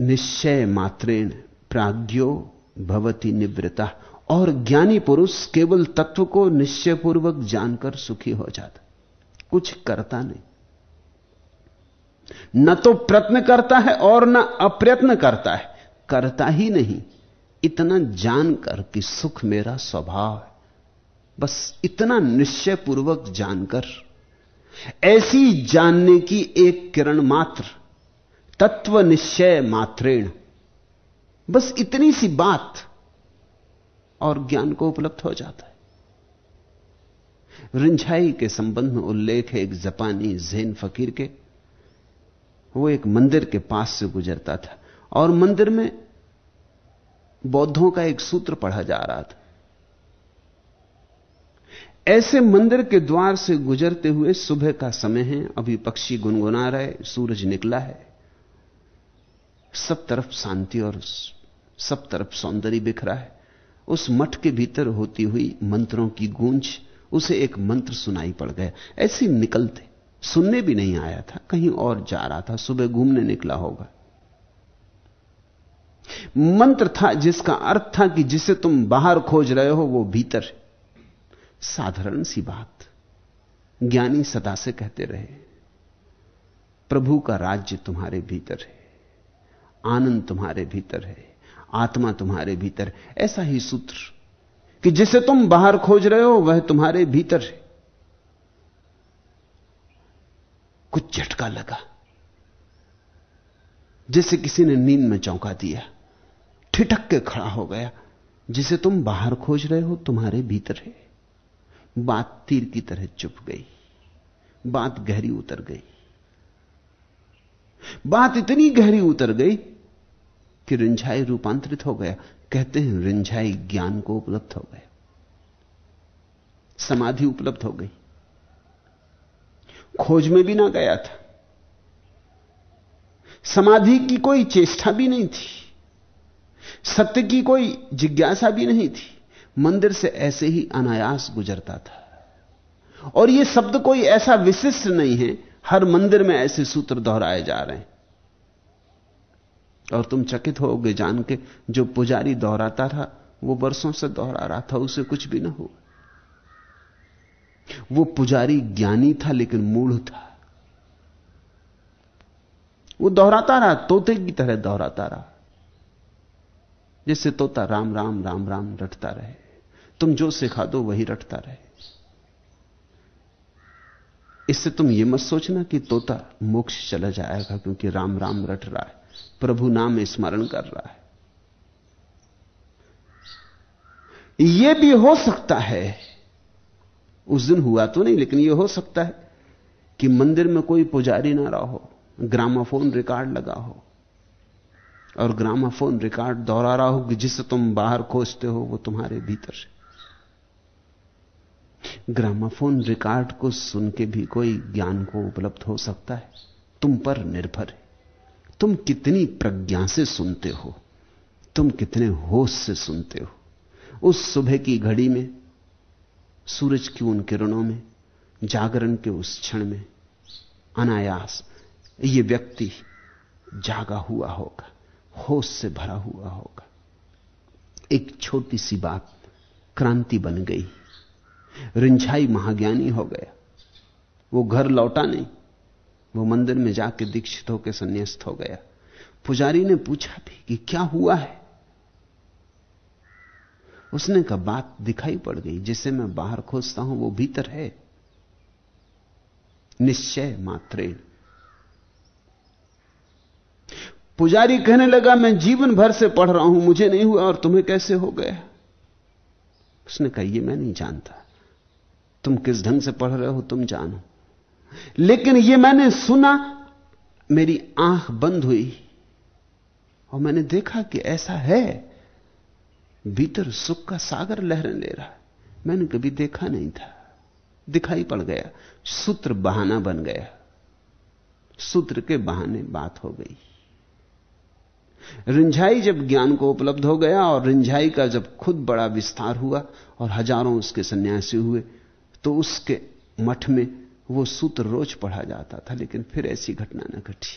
निश्चय मात्रेण प्राज्ञो भवती निवृता और ज्ञानी पुरुष केवल तत्व को निश्चयपूर्वक जानकर सुखी हो जाता कुछ करता नहीं। न तो प्रयत्न करता है और न अप्रयत्न करता है। करता ही नहीं। इतना जानकर कि सुख मेरा स्वभाव है। बस इतना निश्चय पूर्वक जानकर। ऐसी जानने की एक किरण मात्र, तत्व निश्चय मात्रेण। बस इतनी सी बात और ज्ञान को उपलब्ध हो जाता है। रिंझाई के संबंध में उल्लेख है एक जापानी जैन फकीर के। वो एक मंदिर के पास से गुजरता था और मंदिर में बौद्धों का एक सूत्र पढ़ा जा रहा था। ऐसे मंदिर के द्वार से गुजरते हुए सुबह का समय है, अभी पक्षी गुनगुना रहे, सूरज निकला है। सब तरफ़ शांति और सब तरफ़ सौंदर्य बिखरा है। उस मठ के भीतर होती हुई मंत्रों की गूंज, उसे एक मंत्र सुनाई पड़ गया। ऐसे निकलते। सुनने भी नहीं आया था, कहीं और जा रहा था, सुबह घूमने निकला होगा। मंत्र था जिसका अर्थ था कि जिसे तुम बाहर खोज रहे हो, वो भीतर साधारण सी बात, ज्ञानी सदा से कहते रहे, प्रभु का राज्य तुम्हारे भीतर है, आनंद तुम्हारे भीतर है, आत्मा तुम्हारे भीतर ऐसा ही सूत्र, कि जिसे तुम बाहर खोज रहे हो, वह तुम्हारे भीतर है। कुछ झटका लगा। जैसे किसी ने नींद में चौंका दिया, ठिठक के खड़ा हो गया, जिसे तुम बाहर खोज रहे हो, तुम्हारे भीतर है। बात तीर की तरह चुप गई, बात गहरी उतर गई। बात इतनी गहरी उतर गई कि रिंझाई रूपांतरित हो गया। कहते हैं, रिंझाई ज्ञान को उपलब्ध हो गया। समाधि उपलब्ध हो गई। खोज में भी ना गया था। समाधि की कोई चेष्टा भी नहीं थी। सत्य की कोई जिज्ञासा भी नहीं थी। मंदिर से ऐसे ही अनायास गुजरता था। और यह शब्द कोई ऐसा विशिष्ट नहीं है, हर मंदिर में ऐसे सूत्र दोहराए जा रहे हैं। और तुम चकित होगे जान के, जो पुजारी दोहराता था, वो वर्षों से दोहरा रहा था, उसे कुछ भी ना हुआ। वो पुजारी ज्ञानी था लेकिन मूढ़ था। वो दोहराता रहा, तोते की तरह दोहराता रहा। जैसे तोता राम राम राम राम रटता रहे। तुम जो सिखा दो वही रटता रहे। इससे तुम यह मत सोचना कि तोता मोक्ष चला जाएगा क्योंकि राम राम रट रहा है। प्रभु नाम स्मरण कर रहा है। यह भी हो सकता है उस दिन हुआ तो नहीं, लेकिन यह हो सकता है कि मंदिर में कोई पुजारी ना रहा हो, ग्रामाफोन रिकॉर्ड लगा हो, और ग्रामाफोन रिकॉर्ड दोहरा रहा हो कि जिसे तुम बाहर खोजते हो, वो तुम्हारे भीतर है। ग्रामाफोन रिकॉर्ड को सुन के भी कोई ज्ञान को उपलब्ध हो सकता है। तुम पर निर्भर है। तुम कितनी प्रज्ञा से सुनते हो, तुम कितने होश से सुनते हो। उस सुबह की घड़ी में सूरज की उन किरणों में, जागरण के उस क्षण में, अनायास ये व्यक्ति जागा हुआ होगा, होश से भरा हुआ होगा। एक छोटी सी बात, क्रांति बन गई। रिंझाई महाज्ञानी हो गया। वो घर लौटा नहीं। वो मंदिर में जाके दीक्षित होकर संन्यास्त हो गया। पुजारी ने पूछा भी कि क्या हुआ है? उसने कहा, बात दिखाई पड़ गई, जिसे मैं बाहर खोजता हूँ, वो भीतर है। निश्चय मात्रेण पुजारी कहने लगा, मैं जीवन भर से पढ़ रहा हूँ, मुझे नहीं हुआ, और तुम्हें कैसे हो गया? उसने कहा यह मैं नहीं जानता। तुम किस ढंग से पढ़ रहे हो, तुम जानो। लेकिन यह मैंने सुना, मेरी आँख बंद हुई, और मैंने देखा कि ऐसा है। भीतर सुख का सागर लहरें ले रहा मैंने कभी देखा नहीं था। दिखाई पड़ गया। सूत्र बहाना बन गया। सूत्र के बहाने बात हो गई। रिंझाई जब ज्ञान को उपलब्ध हो गया और रिंझाई का जब खुद बड़ा विस्तार हुआ और हज़ारों उसके सन्यासी हुए तो उसके मठ में वो सूत्र रोज पढ़ा जाता था, लेकिन फिर ऐसी घटना न घटी।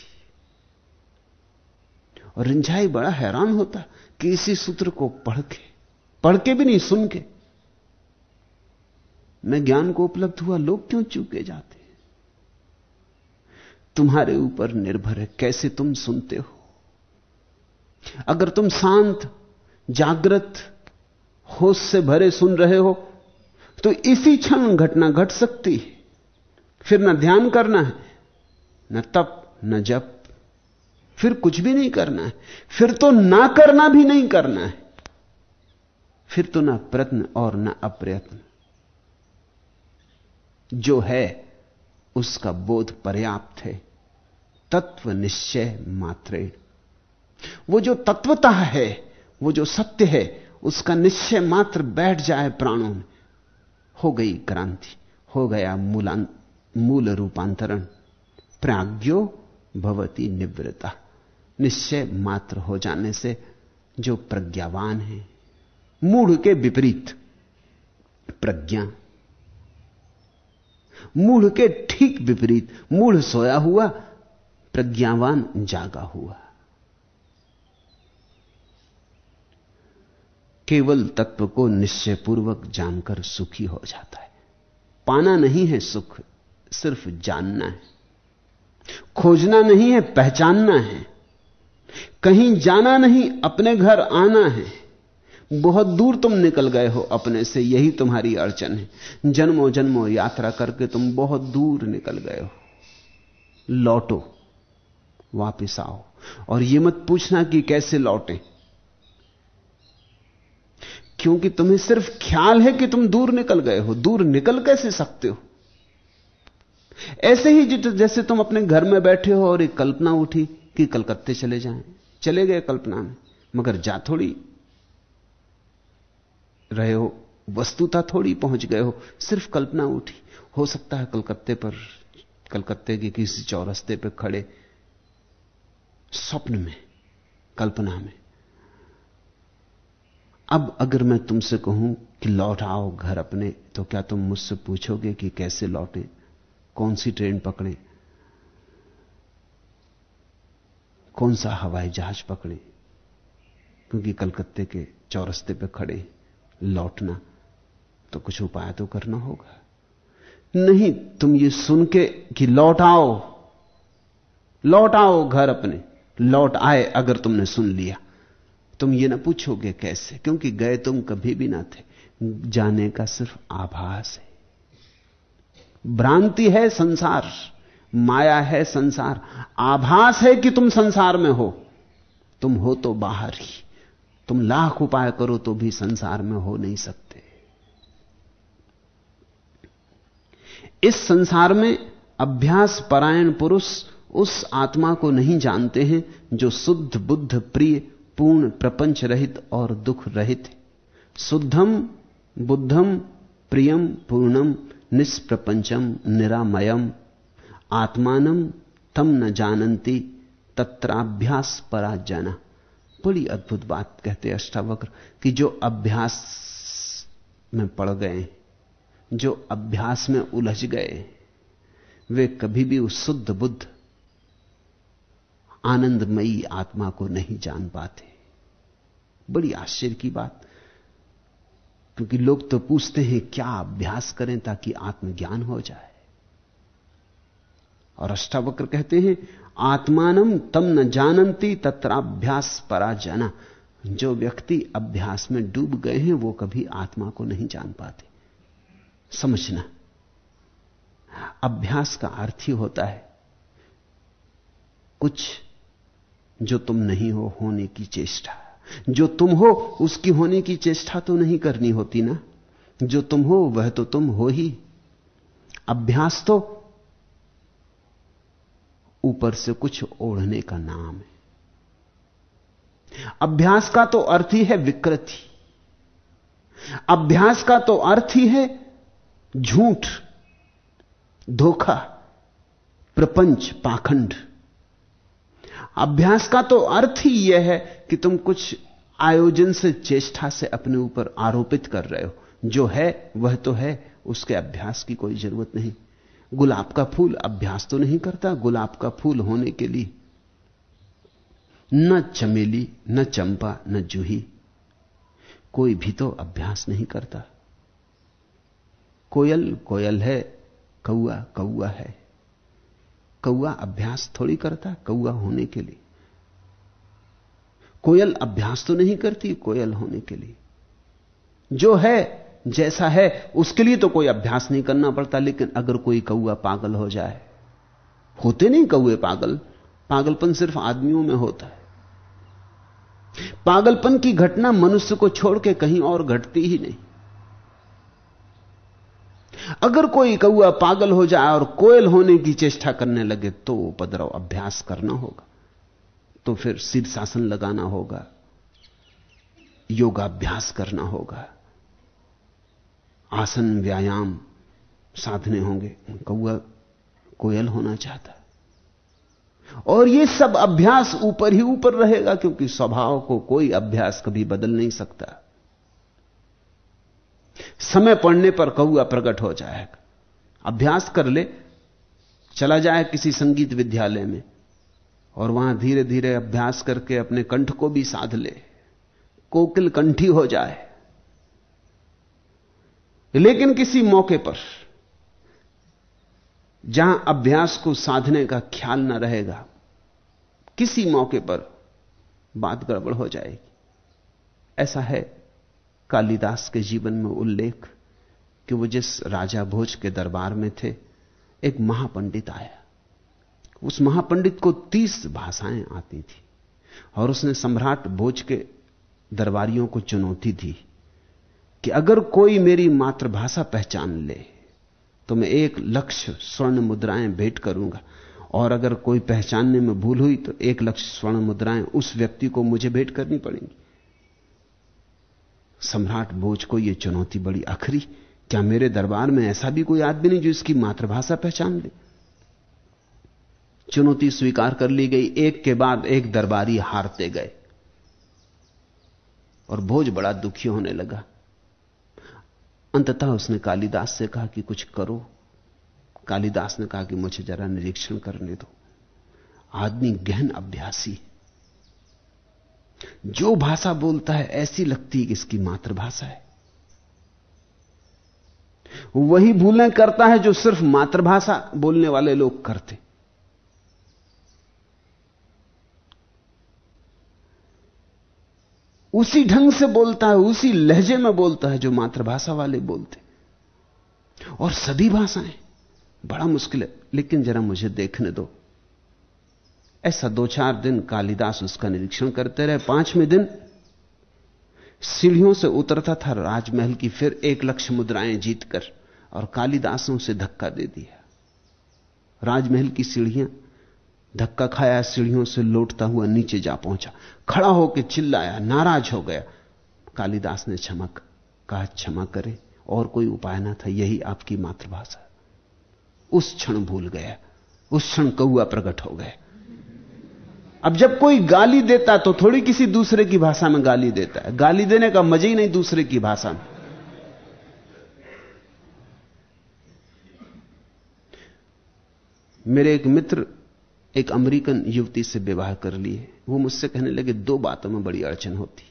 और रिंझाई बड़ा हैरान होता कि इसी सूत्र को पढ़ के पढ़ के भी नहीं, सुन के। मैं ज्ञान को उपलब्ध हुआ, लोग क्यों चूके जाते? तुम्हारे ऊपर निर्भर है, कैसे तुम सुनते हो? अगर तुम शांत, जागृत, होश से भरे सुन रहे हो तो इसी क्षण घटना घट सकती है। फिर न ध्यान करना है, न तप, न जप फिर कुछ भी नहीं करना है। फिर तो ना करना भी नहीं करना है। फिर तो ना प्रयत्न और ना अप्रयत्न। जो है, उसका बोध पर्याप्त है। तत्व निश्चय मात्रे वो जो तत्वता है, वो जो सत्य है, उसका निश्चय मात्र बैठ जाए प्राणों में। हो गई क्रांति, हो गया मूल रूपांतरण। प्राज्ञो भवती निवृता निश्चय मात्र हो जाने से जो प्रज्ञावान है, मूढ़ के विपरीत प्रज्ञा, मूढ़ के ठीक विपरीत, मूढ़ सोया हुआ प्रज्ञावान जागा हुआ। केवल तत्व को निश्चयपूर्वक जानकर सुखी हो जाता है। पाना नहीं है सुख, सिर्फ़ जानना है। खोजना नहीं है, पहचानना है। कहीं जाना नहीं, अपने घर आना है। बहुत दूर तुम निकल गए हो अपने से, यही तुम्हारी अड़चन है। जन्मों जन्मों यात्रा करके तुम बहुत दूर निकल गए हो। लौटो, वापिस आओ। और यह मत पूछना कि कैसे लौटे। क्योंकि तुम्हें सिर्फ़ ख्याल है कि तुम दूर निकल गए हो। दूर निकल कैसे सकते हो? ऐसे ही जैसे तुम अपने घर में बैठे हो और एक कल्पना उठी कि कलकत्ते चले जाएँ। चले गए कल्पना में। मगर जा थोड़ी। रहे हो, वस्तुता थोड़ी पहुँच गए हो। सिर्फ़ कल्पना उठी। हो सकता है कलकत्ते पर, कलकत्ते के किसी चौरस्ते पर खड़े स्वप्न में, कल्पना में। अब अगर मैं तुमसे कहूँ कि लौट आओ घर अपने तो क्या तुम मुझसे पूछोगे कि कैसे लौटे? कौन सी ट्रेन पकड़े? कौन सा हवाई जहाज़ पकड़े? क्योंकि कलकत्ते के चौरस्ते पे खड़े, लौटना तो कुछ उपाय तो करना होगा। नहीं, तुम ये सुन के कि लौट आओ। लौट आओ घर अपने। लौट आए अगर तुमने सुन लिया। तुम ये ना पूछोगे कैसे? क्योंकि गए तुम कभी भी ना थे। जाने का सिर्फ़ आभास है। भ्रांति है संसार। माया है संसार, आभास है कि तुम संसार में हो। तुम हो तो बाहर ही। तुम लाख उपाय करो तो भी संसार में हो नहीं सकते। इस संसार में अभ्यास, परायण पुरुष उस आत्मा को नहीं जानते हैं जो शुद्ध, बुद्ध, प्रिय, पूर्ण, प्रपंच रहित और दुख रहित शुद्धम, बुद्धम, प्रियम, पूर्णम, निष्प्रपंचम, निरामयम आत्मानम तम न जानती तत्राभ्यास परा जाना बड़ी अद्भुत बात कहते अष्टावक्र कि जो अभ्यास में पड़ गए, जो अभ्यास में उलझ गए, वे कभी भी उस शुद्ध बुद्ध, आनंदमयी आत्मा को नहीं जान पाते। बड़ी आश्चर्य की बात, क्योंकि लोग तो पूछते हैं, क्या अभ्यास करें ताकि आत्मज्ञान हो जाए? और अष्टावक्र कहते हैं आत्मानम तम न जानंती तत्राभ्यास परा जाना। जो व्यक्ति अभ्यास में डूब गए हैं, वो कभी आत्मा को नहीं जान पाते। समझना। अभ्यास का अर्थ ही होता है, कुछ जो तुम नहीं हो, होने की चेष्टा। जो तुम हो, उसकी होने की चेष्टा तो नहीं करनी होती ना। जो तुम हो, वह तो तुम हो ही। अभ्यास तो ऊपर से कुछ ओढ़ने का नाम है। अभ्यास का तो अर्थ ही है विकृति। अभ्यास का तो अर्थ ही है झूठ, धोखा, प्रपंच, पाखंड। अभ्यास का तो अर्थ ही यह है कि तुम कुछ आयोजन से, चेष्टा से अपने ऊपर आरोपित कर रहे हो। जो है, वह तो है, उसके अभ्यास की कोई ज़रूरत नहीं। गुलाब का फूल अभ्यास तो नहीं करता, गुलाब का फूल होने के लिए। न चमेली, न चंपा, न जूही, कोई भी तो अभ्यास नहीं करता। कोयल कोयल है, कौआ कौआ है। कौआ अभ्यास थोड़ी करता, कौआ होने के लिए। कोयल अभ्यास तो नहीं करती, कोयल होने के लिए। जो है जैसा है, उसके लिए तो कोई अभ्यास नहीं करना पड़ता, लेकिन अगर कोई कौआ पागल हो जाए, होते नहीं कौए पागल, पागलपन सिर्फ़ आदमियों में होता है। पागलपन की घटना मनुष्य को छोड़ के कहीं और घटती ही नहीं। अगर कोई कौआ पागल हो जाए और कोयल होने की चेष्टा करने लगे तो उपद्रव अभ्यास करना होगा तो फिर शीर्षासन लगाना होगा, योगाभ्यास करना होगा। आसन व्यायाम साधने होंगे। कौआ कोयल होना चाहता और ये सब अभ्यास ऊपर ही ऊपर रहेगा, क्योंकि स्वभाव को कोई अभ्यास कभी बदल नहीं सकता। समय पड़ने पर कौआ प्रकट हो जाएगा। अभ्यास कर ले, चला जाए किसी संगीत विद्यालय में, और वहाँ धीरे धीरे अभ्यास करके अपने कंठ को भी साध ले। कोकिल कंठी हो जाए। लेकिन किसी मौके पर जहाँ अभ्यास को साधने का ख्याल न रहेगा, किसी मौके पर बात गड़बड़ हो जाएगी। ऐसा है कालिदास के जीवन में उल्लेख कि वो जिस राजा भोज के दरबार में थे, एक महापंडित आया। उस महापंडित को तीस भाषाएँ आती थी और उसने सम्राट भोज के दरबारियों को चुनौती दी। कि अगर कोई मेरी मातृभाषा पहचान ले तो मैं एक लक्ष्य स्वर्ण मुद्राएँ भेंट करूँगा। और अगर कोई पहचानने में भूल हुई तो एक लक्ष्य स्वर्ण मुद्राएँ उस व्यक्ति को मुझे भेंट करनी पड़ेंगी। सम्राट बोझ को यह चुनौती बड़ी आखिरी। क्या मेरे दरबार में ऐसा भी कोई आदमी नहीं जो इसकी मातृभाषा पहचान ले? चुनौती स्वीकार कर ली गई। एक के बाद एक दरबारी हारते गए। और भोज बड़ा दुखी होने लगा। अंततः उसने कालिदास से कहा कि कुछ करो। कालिदास ने कहा कि मुझे जरा निरीक्षण करने दो। आदमी गहन अभ्यासी जो भाषा बोलता है, ऐसी लगती है कि इसकी मातृभाषा है। वही भूलें करता है जो सिर्फ़ मातृभाषा बोलने वाले लोग करते। उसी ढंग से बोलता है, उसी लहजे में बोलता है जो मातृभाषा वाले बोलते और सभी भाषाएँ, बड़ा मुश्किल है, लेकिन जरा मुझे देखने दो। ऐसा दो चार दिन कालिदास उसका निरीक्षण करते रहे। पाँचवें दिन सीढ़ियों से उतरता था राजमहल की, फिर एक लक्ष्य मुद्राएँ जीतकर और कालिदासों से धक्का दे दिया। राजमहल की सीढ़ियाँ धक्का खाया, सीढ़ियों से लौटता हुआ नीचे जा पहुँचा। खड़ा होकर चिल्लाया, नाराज़ हो गया। कालिदास ने क्षमा कहा, क्षमा करे, और कोई उपाय ना था, यही आपकी मातृभाषा उस क्षण भूल गया, उस क्षण कौआ प्रकट हो गया। अब जब कोई गाली देता तो थोड़ी किसी दूसरे की भाषा में गाली देता है। गाली देने का मज़ा ही नहीं दूसरे की भाषा में। मेरे एक मित्र एक अमेरिकन युवती से विवाह कर लिए वो मुझसे कहने लगे, दो बातों में बड़ी अड़चन होती।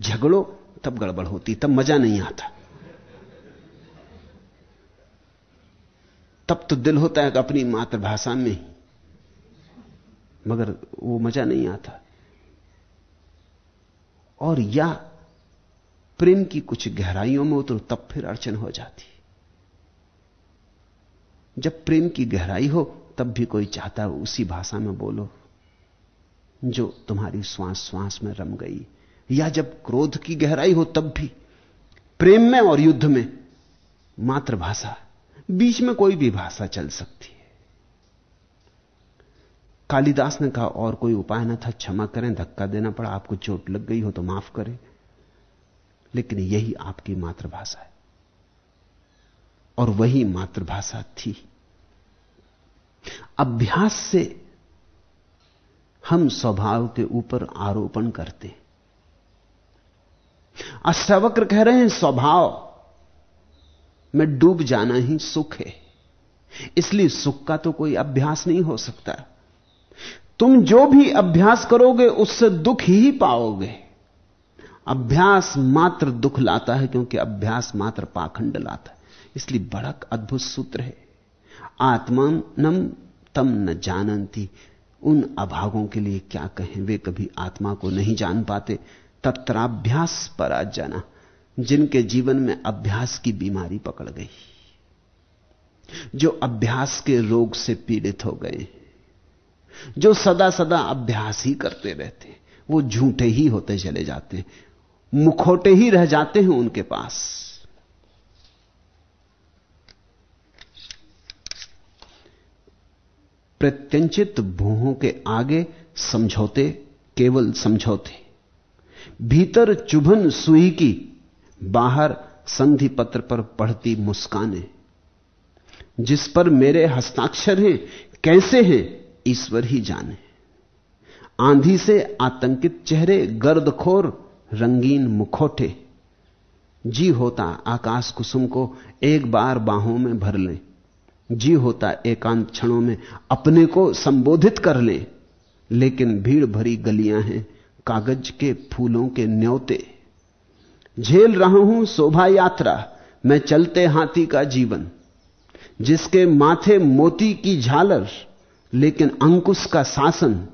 झगड़ो, तब गड़बड़ होती, तब मज़ा नहीं आता। तब तो दिल होता है कि अपनी मातृभाषा में ही। मगर वो मज़ा नहीं आता। और या प्रेम की कुछ गहराइयों में उतरो, तब फिर अड़चन हो जाती। जब प्रेम की गहराई हो तब भी कोई चाहता है, उसी भाषा में बोलो, जो तुम्हारी श्वास श्वास में रम गई। या जब क्रोध की गहराई हो, तब भी। प्रेम में और युद्ध में मातृभाषा, बीच में कोई भी भाषा चल सकती है। कालिदास ने कहा, और कोई उपाय ना था, क्षमा करें, धक्का देना पड़ा, आपको चोट लग गई हो तो माफ़ करें। लेकिन यही आपकी मातृभाषा है। और वही मातृभाषा थी। अभ्यास से हम स्वभाव के ऊपर आरोपण करते हैं। अष्टावक्र कह रहे हैं, स्वभाव में डूब जाना ही सुख है। इसलिए सुख का तो कोई अभ्यास नहीं हो सकता। तुम जो भी अभ्यास करोगे, उससे दुख ही पाओगे। अभ्यास मात्र दुख लाता है, क्योंकि अभ्यास मात्र पाखंड लाता है। इसलिए बड़ा अद्भुत सूत्र है। आत्मानम तम न जानती उन अभागों के लिए क्या कहें? वे कभी आत्मा को नहीं जान पाते। तत्राभ्यास पर आ जाना जिनके जीवन में अभ्यास की बीमारी पकड़ गई। जो अभ्यास के रोग से पीड़ित हो गए। जो सदा सदा अभ्यास ही करते रहते वो झूठे ही होते चले जाते मुखोटे ही रह जाते हैं उनके पास। प्रत्यंचित भूहों के आगे समझौते, केवल समझौते। भीतर चुभन सुई की बाहर संधि पत्र पर पढ़ती मुस्काने। जिस पर मेरे हस्ताक्षर हैं, कैसे हैं, ईश्वर ही जाने। आंधी से आतंकित चेहरे, गर्दखोर, रंगीन मुखोटे। जी होता आकाश कुसुम को एक बार बाहों में भर ले। जी होता एकांत क्षणों में, अपने को संबोधित कर ले। लेकिन भीड़ भरी गलियाँ हैं, कागज़ के फूलों के न्योते। झेल रहा हूँ शोभा यात्रा, मैं चलते हाथी का जीवन। जिसके माथे मोती की झालर, लेकिन अंकुश का शासन।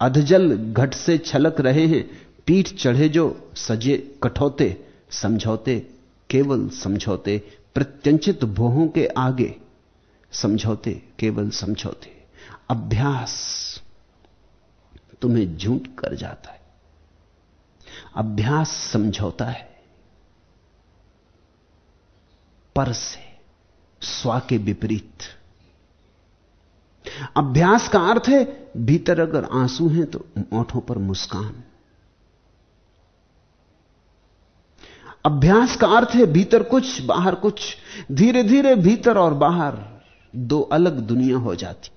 अधजल घट से छलक रहे हैं, पीठ चढ़े जो सजे कठौते, समझौते, केवल समझौते। प्रत्यंचित भोहों के आगे समझौते, केवल समझौते। अभ्यास तुम्हें झूठ कर जाता है। अभ्यास समझौता है। पर से स्वा के विपरीत। अभ्यास का अर्थ है, भीतर अगर आँसू हैं तो ओंठों पर मुस्कान। अभ्यास का अर्थ है भीतर कुछ, बाहर कुछ। धीरे धीरे भीतर और बाहर दो अलग दुनिया हो जाती।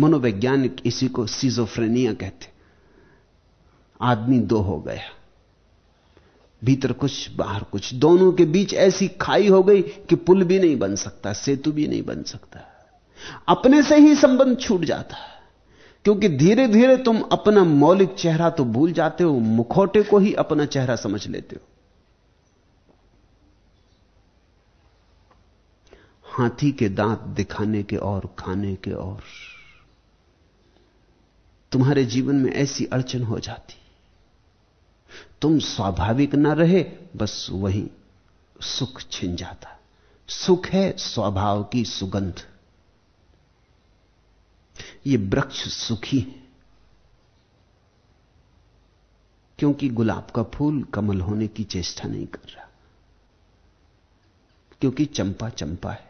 मनोवैज्ञानिक इसी को सीजोफ्रेनिया कहते आदमी दो हो गया। भीतर कुछ, बाहर कुछ। दोनों के बीच ऐसी खाई हो गई कि पुल भी नहीं बन सकता, सेतु भी नहीं बन सकता। अपने से ही संबंध छूट जाता क्योंकि धीरे धीरे तुम अपना मौलिक चेहरा तो भूल जाते हो, मुखौटे को ही अपना चेहरा समझ लेते हो। हाथी के दांत दिखाने के और खाने के और। तुम्हारे जीवन में ऐसी अड़चन हो जाती। तुम स्वाभाविक ना रहे, बस वही सुख छिन जाता। सुख है स्वभाव की सुगंध। ये वृक्ष सुखी है। क्योंकि गुलाब का फूल कमल होने की चेष्टा नहीं कर रहा। क्योंकि चंपा चंपा है।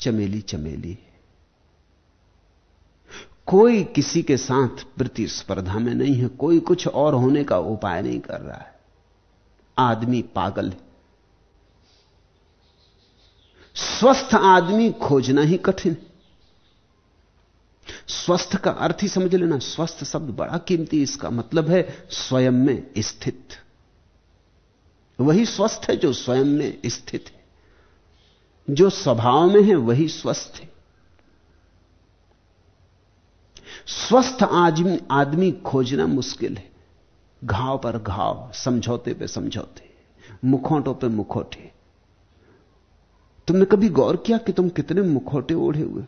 चमेली चमेली। कोई किसी के साथ प्रतिस्पर्धा में नहीं है, कोई कुछ और होने का उपाय नहीं कर रहा है। आदमी पागल है। स्वस्थ आदमी खोजना ही कठिन स्वस्थ का अर्थ ही समझ लेना। स्वस्थ शब्द बड़ा कीमती, इसका मतलब है स्वयं में स्थित। वही स्वस्थ है जो स्वयं में स्थित है। जो स्वभाव में है, वही स्वस्थ है। स्वस्थ आदमी आदमी खोजना मुश्किल है। घाव पर घाव, समझौते पे समझौते, मुखौटों पे मुखौटे। तुमने कभी गौर किया कि तुम कितने मुखौटे ओढ़े हुए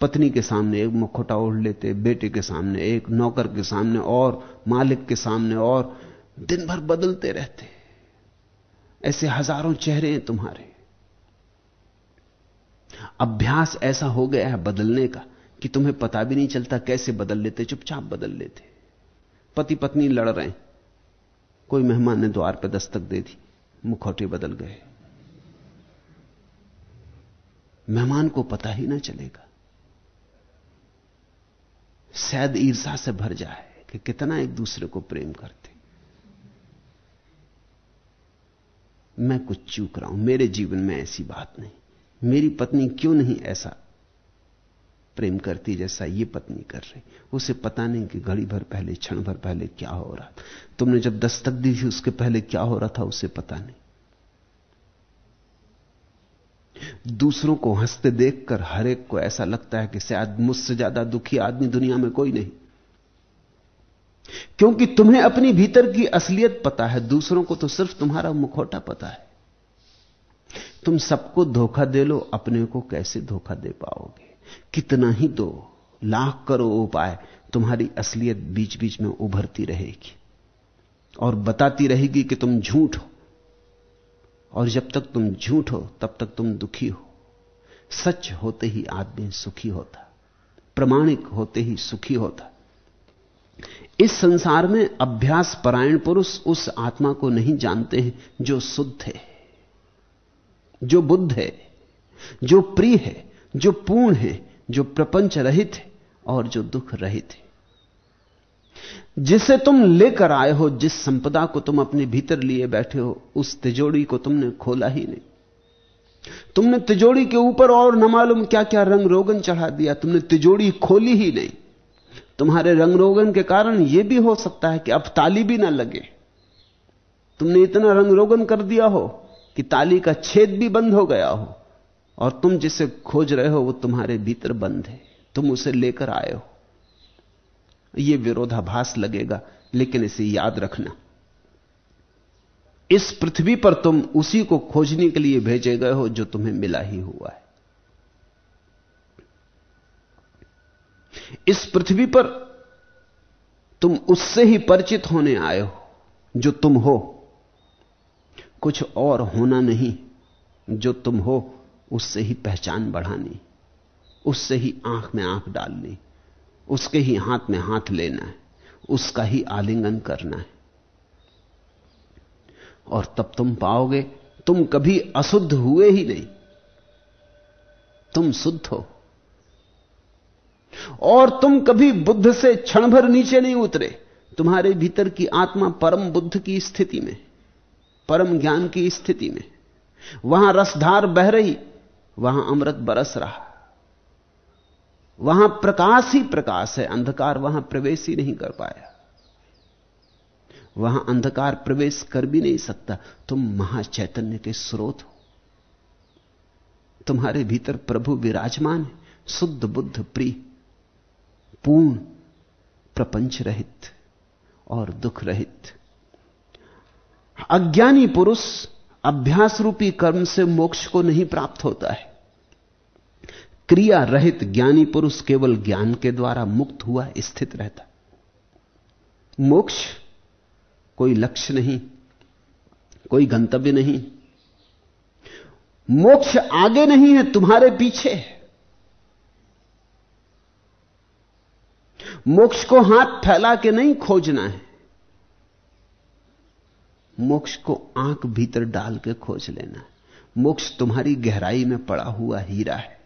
पत्नी के सामने एक मुखौटा ओढ़ लेते, बेटे के सामने एक, नौकर के सामने और, मालिक के सामने और, दिन भर बदलते रहते। ऐसे हज़ारों चेहरे हैं तुम्हारे। अभ्यास ऐसा हो गया है बदलने का कि तुम्हें पता भी नहीं चलता कैसे बदल लेते, चुपचाप बदल लेते। पति पत्नी लड़ रहे हैं। कोई मेहमान ने द्वार पर दस्तक दे दी, मुखौटे बदल गए। मेहमान को पता ही ना चलेगा। शायद ईर्षा से भर जाए कि कितना एक दूसरे को प्रेम करते। मैं कुछ चूक रहा हूँ, मेरे जीवन में ऐसी बात नहीं। मेरी पत्नी क्यों नहीं ऐसा प्रेम करती जैसा ये पत्नी कर रही? उसे पता नहीं कि घड़ी भर पहले, क्षण भर पहले क्या हो रहा था। तुमने जब दस्तक दी थी, उसके पहले क्या हो रहा था, उसे पता नहीं। दूसरों को हँसते देखकर हर एक को ऐसा लगता है कि शायद मुझसे ज़्यादा दुखी आदमी दुनिया में कोई नहीं। क्योंकि तुम्हें अपनी भीतर की असलियत पता है, दूसरों को तो सिर्फ़ तुम्हारा मुखौटा पता है। तुम सबको धोखा दे लो, अपने को कैसे धोखा दे पाओगे? कितना ही दो लाख करो उपाय तुम्हारी असलियत बीच बीच में उभरती रहेगी और बताती रहेगी कि तुम झूठ हो। और जब तक तुम झूठ हो, तब तक तुम दुखी हो। सच होते ही आदमी सुखी होता, प्रमाणिक होते ही सुखी होता। इस संसार में अभ्यास परायण पुरुष उस आत्मा को नहीं जानते हैं, जो शुद्ध है, जो बुद्ध है, जो प्रिय है, जो पूर्ण है, जो प्रपंच रहित है और जो दुख रहित है। जिसे तुम लेकर आए हो, जिस संपदा को तुम अपने भीतर लिए बैठे हो, उस तिजोड़ी को तुमने खोला ही नहीं। तुमने तिजोड़ी के ऊपर और न मालूम क्या क्या रंग रोगन चढ़ा दिया, तुमने तिजोड़ी खोली ही नहीं। तुम्हारे रंग रोगन के कारण यह भी हो सकता है कि अब ताली भी ना लगे। तुमने इतना रंग रोगन कर दिया हो कि ताली का छेद भी बंद हो गया हो और तुम जिसे खोज रहे हो वो तुम्हारे भीतर बंद है। तुम उसे लेकर आए हो। यह विरोधाभास लगेगा, लेकिन इसे याद रखना। इस पृथ्वी पर तुम उसी को खोजने के लिए भेजे गए हो जो तुम्हें मिला ही हुआ है। इस पृथ्वी पर तुम उससे ही परिचित होने आए हो, जो तुम हो। कुछ और होना नहीं, जो तुम हो, उससे ही पहचान बढ़ानी, उससे ही आँख में आँख डालनी, उसके ही हाथ में हाथ लेना है, उसका ही आलिंगन करना है। और तब तुम पाओगे, तुम कभी अशुद्ध हुए ही नहीं, तुम शुद्ध हो। और तुम कभी बुद्ध से क्षण भर नीचे नहीं उतरे। तुम्हारे भीतर की आत्मा परम बुद्ध की स्थिति में, परम ज्ञान की स्थिति में। वहाँ रसधार बह रही, वहाँ अमृत बरस रहा। वहाँ प्रकाश ही प्रकाश है, अंधकार वहाँ प्रवेश ही नहीं कर पाया। वहाँ अंधकार प्रवेश कर भी नहीं सकता। तुम महाचैतन्य के स्रोत हो। तुम्हारे भीतर प्रभु विराजमान है, शुद्ध बुद्ध प्रिय। पूर्ण प्रपंच रहित और दुख रहित। अज्ञानी पुरुष अभ्यास रूपी कर्म से मोक्ष को नहीं प्राप्त होता है। क्रिया रहित ज्ञानी पुरुष केवल ज्ञान के द्वारा मुक्त हुआ स्थित रहता। मोक्ष कोई लक्ष्य नहीं, कोई गंतव्य नहीं। मोक्ष आगे नहीं है, तुम्हारे पीछे मोक्ष को हाथ फैला के नहीं खोजना है। मोक्ष को आँख भीतर डाल के खोज लेना है। मोक्ष तुम्हारी गहराई में पड़ा हुआ हीरा है।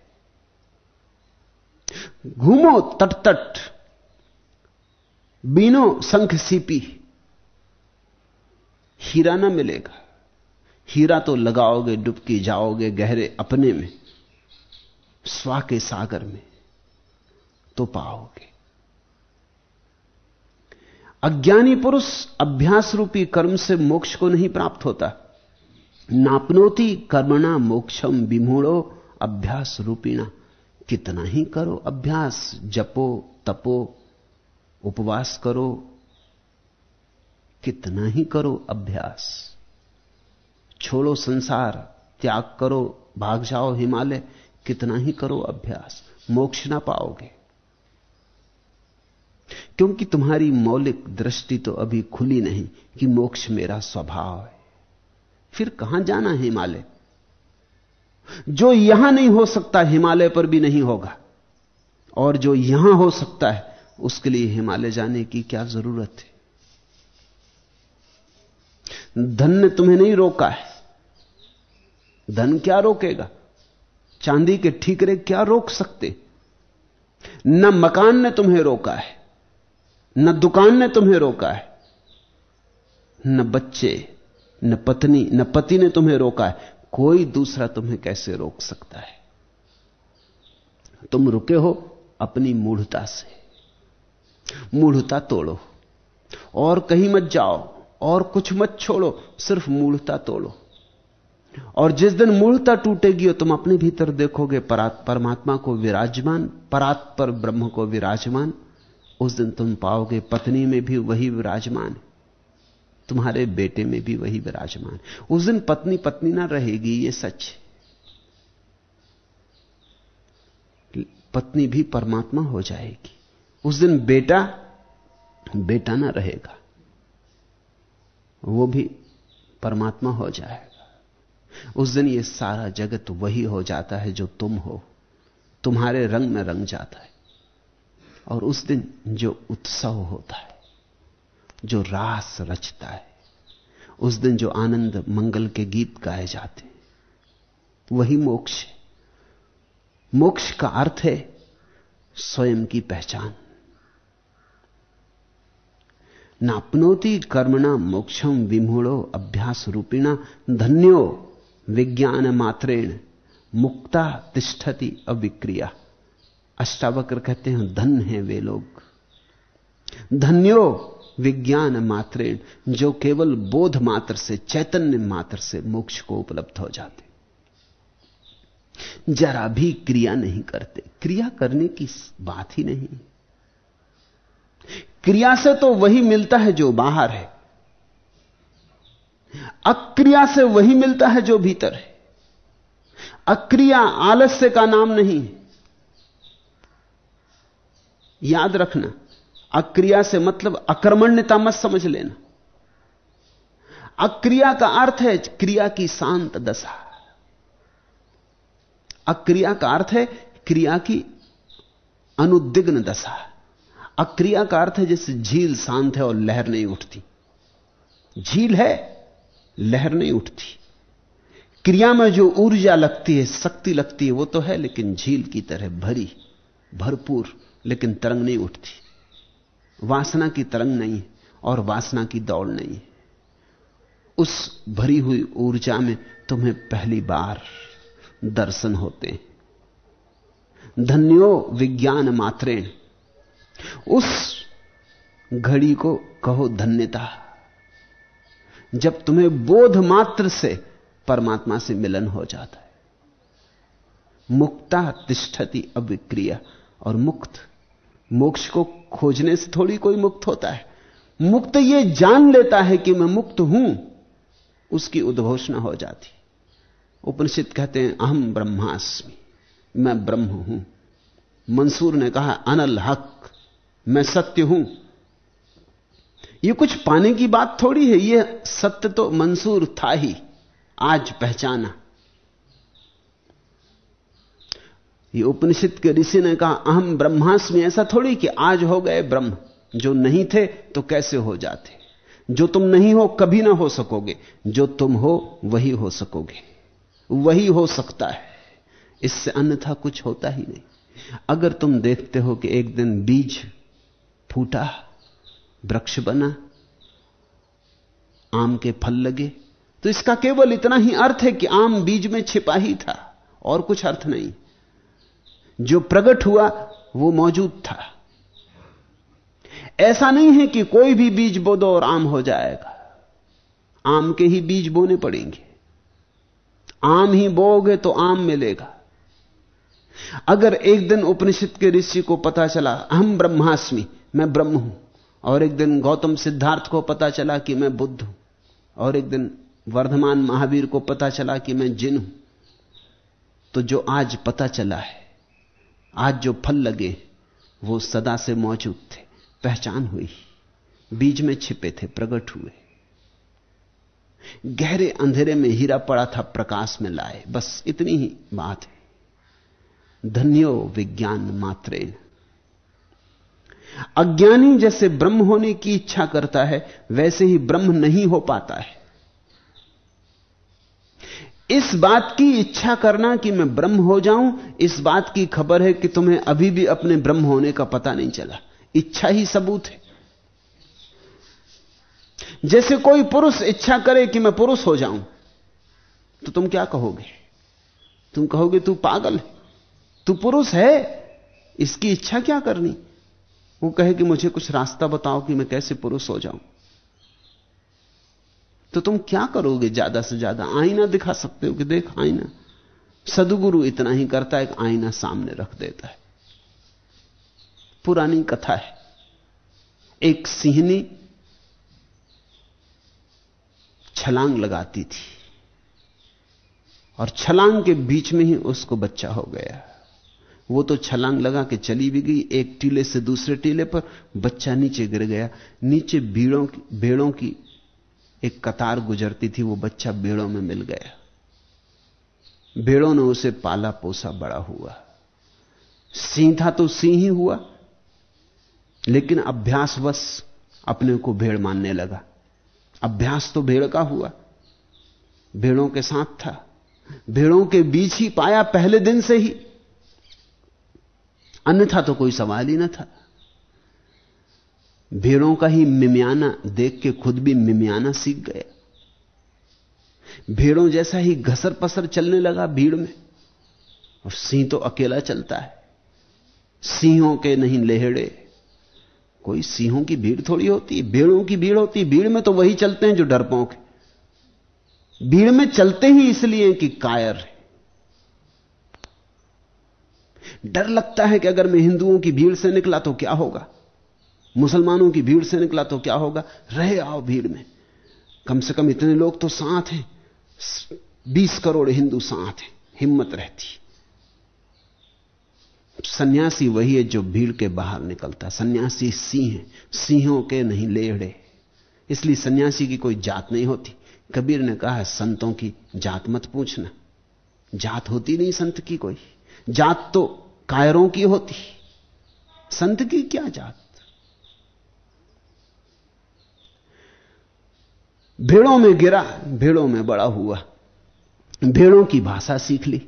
घूमो तट तट बीनो संख सीपी। हीरा ना मिलेगा। हीरा तो लगाओगे, डुबकी जाओगे गहरे अपने में स्वा के सागर में तो पाओगे। अज्ञानी पुरुष अभ्यास रूपी कर्म से मोक्ष को नहीं प्राप्त होता। नापनोति कर्मणा मोक्षम विमूढ़ो अभ्यास रूपीणा। कितना ही करो अभ्यास, जपो, तपो, उपवास करो, कितना ही करो अभ्यास। छोड़ो संसार, त्याग करो, भाग जाओ हिमालय, कितना ही करो अभ्यास। मोक्ष ना पाओगे। क्योंकि तुम्हारी मौलिक दृष्टि तो अभी खुली नहीं कि मोक्ष मेरा स्वभाव है। फिर कहाँ जाना हिमालय? जो यहाँ नहीं हो सकता हिमालय पर भी नहीं होगा। और जो यहाँ हो सकता है, उसके लिए हिमालय जाने की क्या ज़रूरत है? धन ने तुम्हें नहीं रोका है। धन क्या रोकेगा? चांदी के ठीकरे क्या रोक सकते? न मकान ने तुम्हें रोका है। न दुकान ने तुम्हें रोका है, न बच्चे, न पत्नी, न पति ने तुम्हें रोका है, कोई दूसरा तुम्हें कैसे रोक सकता है? तुम रुके हो अपनी मूढ़ता से। मूढ़ता तोड़ो, और कहीं मत जाओ, और कुछ मत छोड़ो, सिर्फ़ मूढ़ता तोड़ो। और जिस दिन मूढ़ता टूटेगी और तुम अपने भीतर देखोगे परमात्मा को विराजमान, परात पर ब्रह्म को विराजमान उस दिन तुम पाओगे पत्नी में भी वही विराजमान तुम्हारे बेटे में भी वही विराजमान उस दिन पत्नी पत्नी ना रहेगी, ये सच पत्नी भी परमात्मा हो जाएगी। उस दिन बेटा बेटा ना रहेगा। वो भी परमात्मा हो जाएगा। उस दिन ये सारा जगत वही हो जाता है जो तुम हो। तुम्हारे रंग में रंग जाता है। और उस दिन जो उत्सव होता है, जो रास रचता है, उस दिन जो आनंद मंगल के गीत गाए जाते हैं, वही मोक्ष है। मोक्ष का अर्थ है स्वयं की पहचान। नापनोति कर्मणा मोक्षम विमूढ़ो अभ्यास रूपिणा धन्यो विज्ञान मात्रेण मुक्ता तिष्ठति अविक्रिया। अष्टावक्र कहते हैं, धन है वे लोग। धन्यो विज्ञान मात्रेण, जो केवल बोध मात्र से, चैतन्य मात्र से मोक्ष को उपलब्ध हो जाते। जरा भी क्रिया नहीं करते। क्रिया करने की बात ही नहीं। क्रिया से तो वही मिलता है जो बाहर है। अक्रिया से वही मिलता है जो भीतर है। अक्रिया आलस्य का नाम नहीं है। याद रखना। अक्रिया से मतलब अकर्मण्यता मत समझ लेना। अक्रिया का अर्थ है क्रिया की शांत दशा। अक्रिया का अर्थ है क्रिया की अनुद्विग्न दशा। अक्रिया का अर्थ है जैसे झील शांत है और लहर नहीं उठती। झील है, लहर नहीं उठती। क्रिया में जो ऊर्जा लगती है, शक्ति लगती है, वो तो है, लेकिन झील की तरह भरी, भरपूर। लेकिन तरंग नहीं उठती। वासना की तरंग नहीं और वासना की दौड़ नहीं। उस भरी हुई ऊर्जा में तुम्हें पहली बार दर्शन होते हैं। धन्यो विज्ञान मात्रेण उस घड़ी को कहो धन्यता। जब तुम्हें बोध मात्र से परमात्मा से मिलन हो जाता है। मुक्ता तिष्ठति अविक्रिया और मुक्त मोक्ष को खोजने से थोड़ी कोई मुक्त होता है। मुक्त ये जान लेता है कि मैं मुक्त हूँ, उसकी उद्घोषणा हो जाती। उपनिषद कहते हैं, अहम ब्रह्मास्मि, मैं ब्रह्म हूँ। मंसूर ने कहा, अनल हक, मैं सत्य हूँ। यह कुछ पाने की बात थोड़ी है यह सत्य तो मंसूर था ही, आज पहचाना। ये उपनिषद के ऋषि ने कहा, अहम ब्रह्मास्मि, ऐसा थोड़ी कि आज हो गए ब्रह्म, जो नहीं थे तो कैसे हो जाते? जो तुम नहीं हो, कभी ना हो सकोगे। जो तुम हो, वही हो सकोगे। वही हो सकता है। इससे अन्यथा कुछ होता ही नहीं। अगर तुम देखते हो कि एक दिन बीज फूटा, वृक्ष बना, आम के फल लगे तो इसका केवल इतना ही अर्थ है कि आम बीज में छिपा ही था, और कुछ अर्थ नहीं। जो प्रकट हुआ, वो मौजूद था। ऐसा नहीं है कि कोई भी बीज बो दो और आम हो जाएगा। आम के ही बीज बोने पड़ेंगे। आम ही बोगे तो आम मिलेगा। अगर एक दिन उपनिषद के ऋषि को पता चला हम ब्रह्मास्मि, मैं ब्रह्म हूँ, और एक दिन गौतम सिद्धार्थ को पता चला कि मैं बुद्ध हूँ, और एक दिन वर्धमान महावीर को पता चला कि मैं जिन हूँ तो जो आज पता चला है आज जो फल लगे, वो सदा से मौजूद थे, पहचान हुई। बीज में छिपे थे, प्रकट हुए। गहरे अंधेरे में हीरा पड़ा था, प्रकाश में लाए। बस इतनी ही बात है। धन्यो विज्ञान मात्रेन अज्ञानी जैसे ब्रह्म होने की इच्छा करता है, वैसे ही ब्रह्म नहीं हो पाता है। इस बात की इच्छा करना कि मैं ब्रह्म हो जाऊँ, इस बात की खबर है कि तुम्हें अभी भी अपने ब्रह्म होने का पता नहीं चला। इच्छा ही सबूत है। जैसे कोई पुरुष इच्छा करे कि मैं पुरुष हो जाऊँ तो तुम क्या कहोगे? तुम कहोगे, तू पागल है, तू पुरुष है, इसकी इच्छा क्या करनी? वो कहे कि, मुझे कुछ रास्ता बताओ कि मैं कैसे पुरुष हो जाऊँ। तो तुम क्या करोगे ज़्यादा से ज़्यादा? आईना दिखा सकते हो कि देख, आईना। सदगुरु इतना ही करता है कि आईना सामने रख देता है। पुरानी कथा है। एक सिंहनी छलांग लगाती थी और छलांग के बीच में ही उसको बच्चा हो गया। वो तो छलांग लगा के चली भी गई, एक टीले से दूसरे टीले पर बच्चा नीचे गिर गया। नीचे भीड़ों की, भेड़ों की एक कतार गुजरती थी, वो बच्चा भेड़ों में मिल गया। भेड़ों ने उसे पाला पोसा, बड़ा हुआ। सिंह था तो सिंह ही हुआ, लेकिन अभ्यासवश अपने को भेड़ मानने लगा। अभ्यास तो भेड़ का हुआ, भेड़ों के साथ था, भेड़ों के बीच ही पाया पहले दिन से ही। अन्यथा तो कोई सवाल ही ना था। भेड़ों का ही मिमियाना देख के खुद भी मिमियाना सीख गया। भेड़ों जैसा ही घसर पसर चलने लगा भीड़ में। और सिंह तो अकेला चलता है। सिंहों के नहीं लेहड़े। कोई सिंहों की भीड़ थोड़ी होती है भेड़ों की भीड़ होती, भीड़ में तो वही चलते हैं जो डरपोक है भीड़ में चलते ही इसलिए कि कायर है। डर लगता है कि अगर मैं हिंदुओं की भीड़ से निकला तो क्या होगा? मुसलमानों की भीड़ से निकला तो क्या होगा? रहे आओ भीड़ में। कम से कम इतने लोग तो साथ हैं। बीस करोड़ हिंदू साथ हैं। हिम्मत रहती। सन्यासी वही है जो भीड़ के बाहर निकलता है। सन्यासी सिंह है। सिंहों के नहीं लेड़े इसलिए सन्यासी की कोई जात नहीं होती। कबीर ने कहा है संतों की जात मत पूछना। जात होती नहीं संत की कोई। जात तो कायरों की होती। संत की क्या जात? भेड़ों में गिरा, भेड़ों में बड़ा हुआ। भेड़ों की भाषा सीख ली।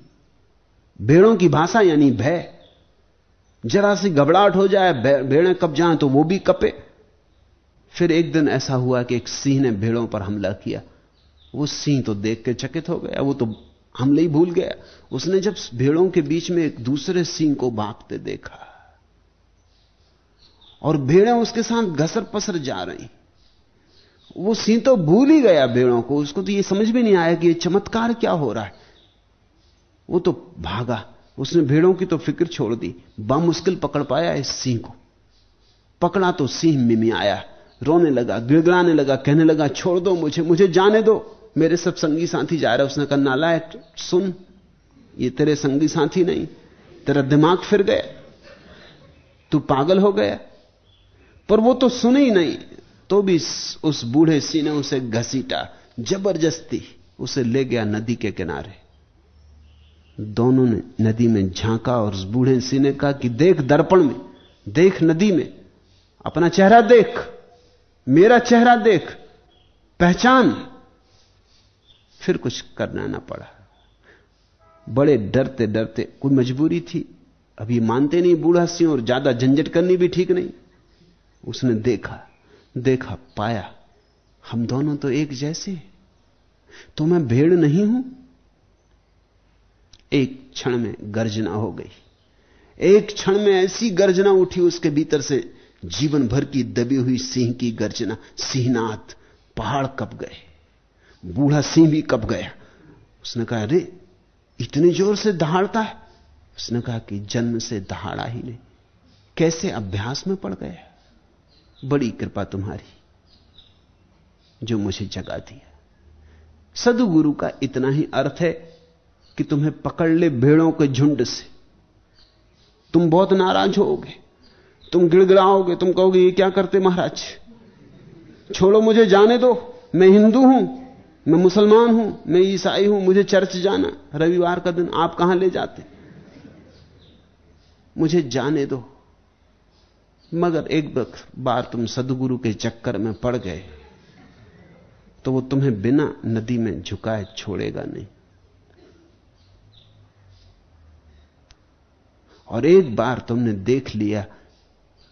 भेड़ों की भाषा यानी भय। जरा सी घबराहट हो जाए भेड़ें कब जाएँ तो वो भी कपे। फिर एक दिन ऐसा हुआ कि एक सिंह ने भेड़ों पर हमला किया। वो सिंह तो देख के चकित हो गया, वो तो हमले ही भूल गया। उसने जब भेड़ों के बीच में एक दूसरे सिंह को भागते देखा। और भेड़ें उसके साथ घसर पसर जा रही। वो सिंह तो भूल ही गया भेड़ों को। उसको तो ये समझ भी नहीं आया कि ये चमत्कार क्या हो रहा है। वो तो भागा। उसने भेड़ों की तो फ़िक्र छोड़ दी। बामुश्किल पकड़ पाया इस सिंह को। पकड़ा तो सिंह मिमी आया। रोने लगा, गिड़गड़ाने लगा, कहने लगा, छोड़ दो मुझे मुझे जाने दो। मेरे सब संगी साथी जा रहे उसने कहा नालायक सुन, ये तेरे संगी साथी नहीं, तेरा दिमाग फिर गया। तू पागल हो गया। पर वो तो सुने ही नहीं। तो भी उस बूढ़े सी ने उसे घसीटा, ज़बरदस्ती उसे ले गया नदी के किनारे। दोनों ने नदी में झांका और उस बूढ़े सी ने कहा कि देख दर्पण में, देख नदी में, अपना चेहरा देख, मेरा चेहरा देख, पहचान। फिर कुछ करना ना पड़ा। बड़े डरते डरते, कोई मजबूरी थी? अभी मानते नहीं बूढ़ा सिंह और ज़्यादा झंझट करनी भी ठीक नहीं। उसने देखा देखा, पाया, हम दोनों तो एक जैसे तो मैं भेड़ नहीं हूँ। एक क्षण में गर्जना हो गई। एक क्षण में ऐसी गर्जना उठी उसके भीतर से, जीवन भर की दबी हुई सिंह की गर्जना। सिंहनाथ पहाड़ कप गए, बूढ़ा सिंह भी कप गया। उसने कहा, अरे, इतने ज़ोर से दहाड़ता है? उसने कहा कि जन्म से दहाड़ा ही नहीं, कैसे अभ्यास में पड़ गया? बड़ी कृपा तुम्हारी, जो मुझे जगा दिया सदगुरु का इतना ही अर्थ है कि तुम्हें पकड़ ले भेड़ों के झुंड से। तुम बहुत नाराज़ होगे, तुम गिड़गिड़ाओगे, तुम कहोगे, ये क्या करते महाराज? छोड़ो मुझे जाने दो। मैं हिंदू हूँ, मैं मुसलमान हूँ, मैं ईसाई हूँ, मुझे चर्च जाना। रविवार का दिन आप कहाँ ले जाते? मुझे जाने दो। मगर एक बार तुम सदगुरु के चक्कर में पड़ गए तो वो तुम्हें बिना नदी में झुकाए छोड़ेगा नहीं। और एक बार तुमने देख लिया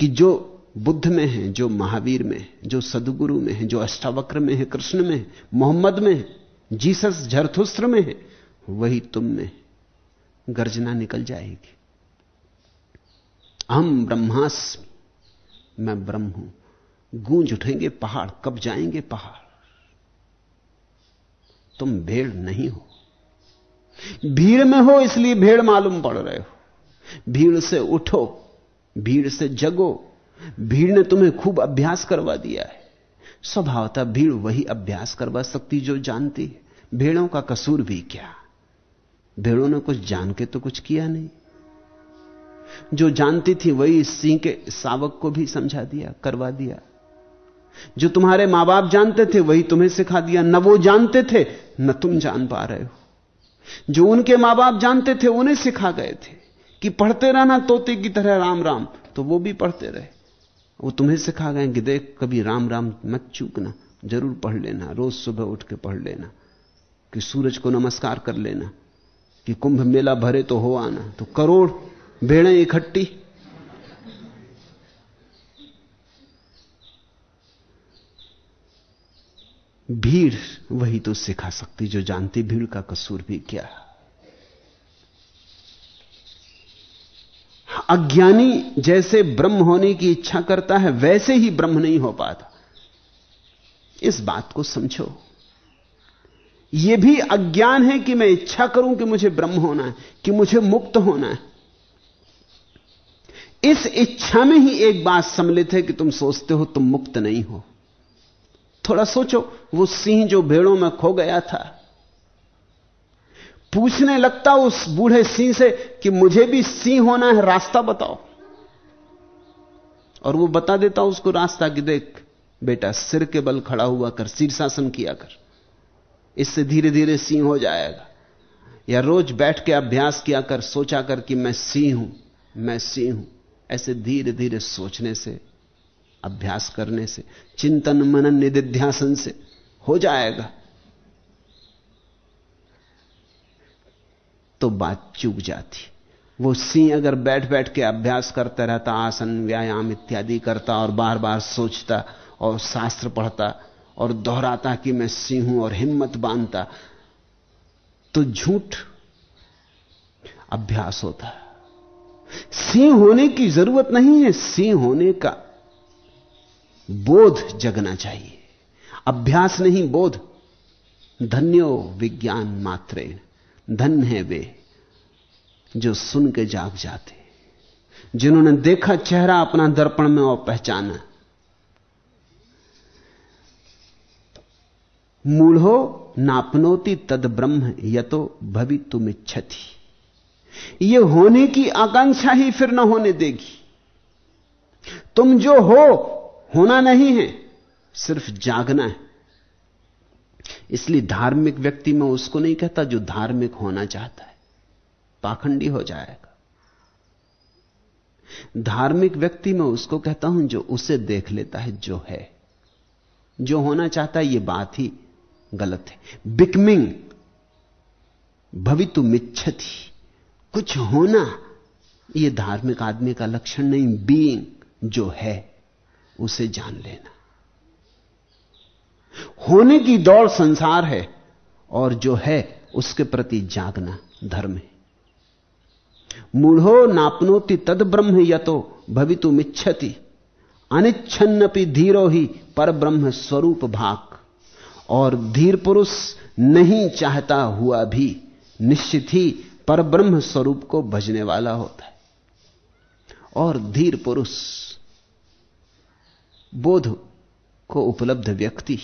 कि जो बुद्ध में है, जो महावीर में है, जो सदगुरु में है, जो अष्टावक्र में है, कृष्ण में है, मोहम्मद में है, जीसस झरथुस्त्र में है, वही तुम में गर्जना निकल जाएगी। हम ब्रह्मास्मि मैं ब्रह्म हूँ। गूंज उठेंगे पहाड़, कब जाएँगे पहाड़? तुम भेड़ नहीं हो। भीड़ में हो इसलिए भेड़ मालूम पड़ रहे हो। भीड़ से उठो, भीड़ से जगो। भीड़ ने तुम्हें खूब अभ्यास करवा दिया है। स्वभावता भीड़ वही अभ्यास करवा सकती जो जानती है। भेड़ों का कसूर भी क्या? भेड़ों ने कुछ जान के तो कुछ किया नहीं। जो जानती थी वही सिंह के सावक को भी समझा दिया, करवा दिया। जो तुम्हारे माँ बाप जानते थे, वही तुम्हें सिखा दिया। न वो जानते थे, न तुम जान पा रहे हो। जो उनके माँ बाप जानते थे, उन्हें सिखा गए थे कि पढ़ते रहना तोते की तरह राम राम तो वो भी पढ़ते रहे। वो तुम्हें सिखा गए कि देख, कभी राम राम मत चूकना, ज़रूर पढ़ लेना, रोज सुबह उठ के पढ़ लेना, कि सूरज को नमस्कार कर लेना, कि कुंभ मेला भरे तो हो आना तो करोड़ भेड़ें इकट्ठी। भीड़ वही तो सिखा सकती जो जानती भीड़ का कसूर भी क्या। अज्ञानी जैसे ब्रह्म होने की इच्छा करता है, वैसे ही ब्रह्म नहीं हो पाता। इस बात को समझो। यह भी अज्ञान है कि मैं इच्छा करूँ कि मुझे ब्रह्म होना है, कि मुझे मुक्त होना है। इस इच्छा में ही एक बात सम्मिलित है कि तुम सोचते हो तुम मुक्त नहीं हो। थोड़ा सोचो, वो सिंह जो भेड़ों में खो गया था, पूछने लगता उस बूढ़े सिंह से कि मुझे भी सिंह होना है, रास्ता बताओ। और वो बता देता उसको रास्ता कि देख, बेटा, सिर के बल खड़ा हुआ कर शीर्षासन किया कर। इससे धीरे धीरे सिंह हो जाएगा। या रोज बैठ के अभ्यास किया कर, सोचा कर कि मैं सिंह हूँ, मैं सिंह हूँ। ऐसे धीरे धीरे सोचने से, अभ्यास करने से, चिंतन मनन निधिध्यासन से हो जाएगा। तो बात चूक जाती। वो सिंह अगर बैठ बैठ के अभ्यास करता रहता, आसन, व्यायाम इत्यादि करता और बार बार सोचता और शास्त्र पढ़ता और दोहराता कि मैं सिंह हूँ और हिम्मत बांधता तो झूठ अभ्यास होता सिंह होने की ज़रूरत नहीं है, सिंह होने का बोध जगना चाहिए। अभ्यास नहीं, बोध। धन्यो विज्ञान मात्रे। धन है वे जो सुन के जाग जाते। जिन्होंने देखा चेहरा अपना दर्पण में और पहचाना। मूढ़ो नापनोती तद ब्रह्म, यतो भवि तुम इच्छति ये होने की आकांक्षा ही फिर ना होने देगी। तुम जो हो, होना नहीं है, सिर्फ़ जागना है। इसलिए धार्मिक व्यक्ति में उसको नहीं कहता जो धार्मिक होना चाहता है। पाखंडी हो जाएगा। धार्मिक व्यक्ति में उसको कहता हूँ जो उसे देख लेता है जो है। जो होना चाहता है यह बात ही गलत है। बिकमिंग भवितु मिच्छति कुछ होना यह धार्मिक आदमी का लक्षण नहीं बीइंग जो है, उसे जान लेना। होने की दौड़ संसार है, और जो है, उसके प्रति जागना धर्म है। मूढ़ो नापनोति तद ब्रह्म यतो भवितु मिच्छति अनिच्छन्नपि धीरो ही पर ब्रह्म स्वरूप भाग और धीर पुरुष नहीं चाहता हुआ भी, निश्चित ही पर ब्रह्म स्वरूप को भजने वाला होता है। और धीर पुरुष, बोध को उपलब्ध व्यक्ति,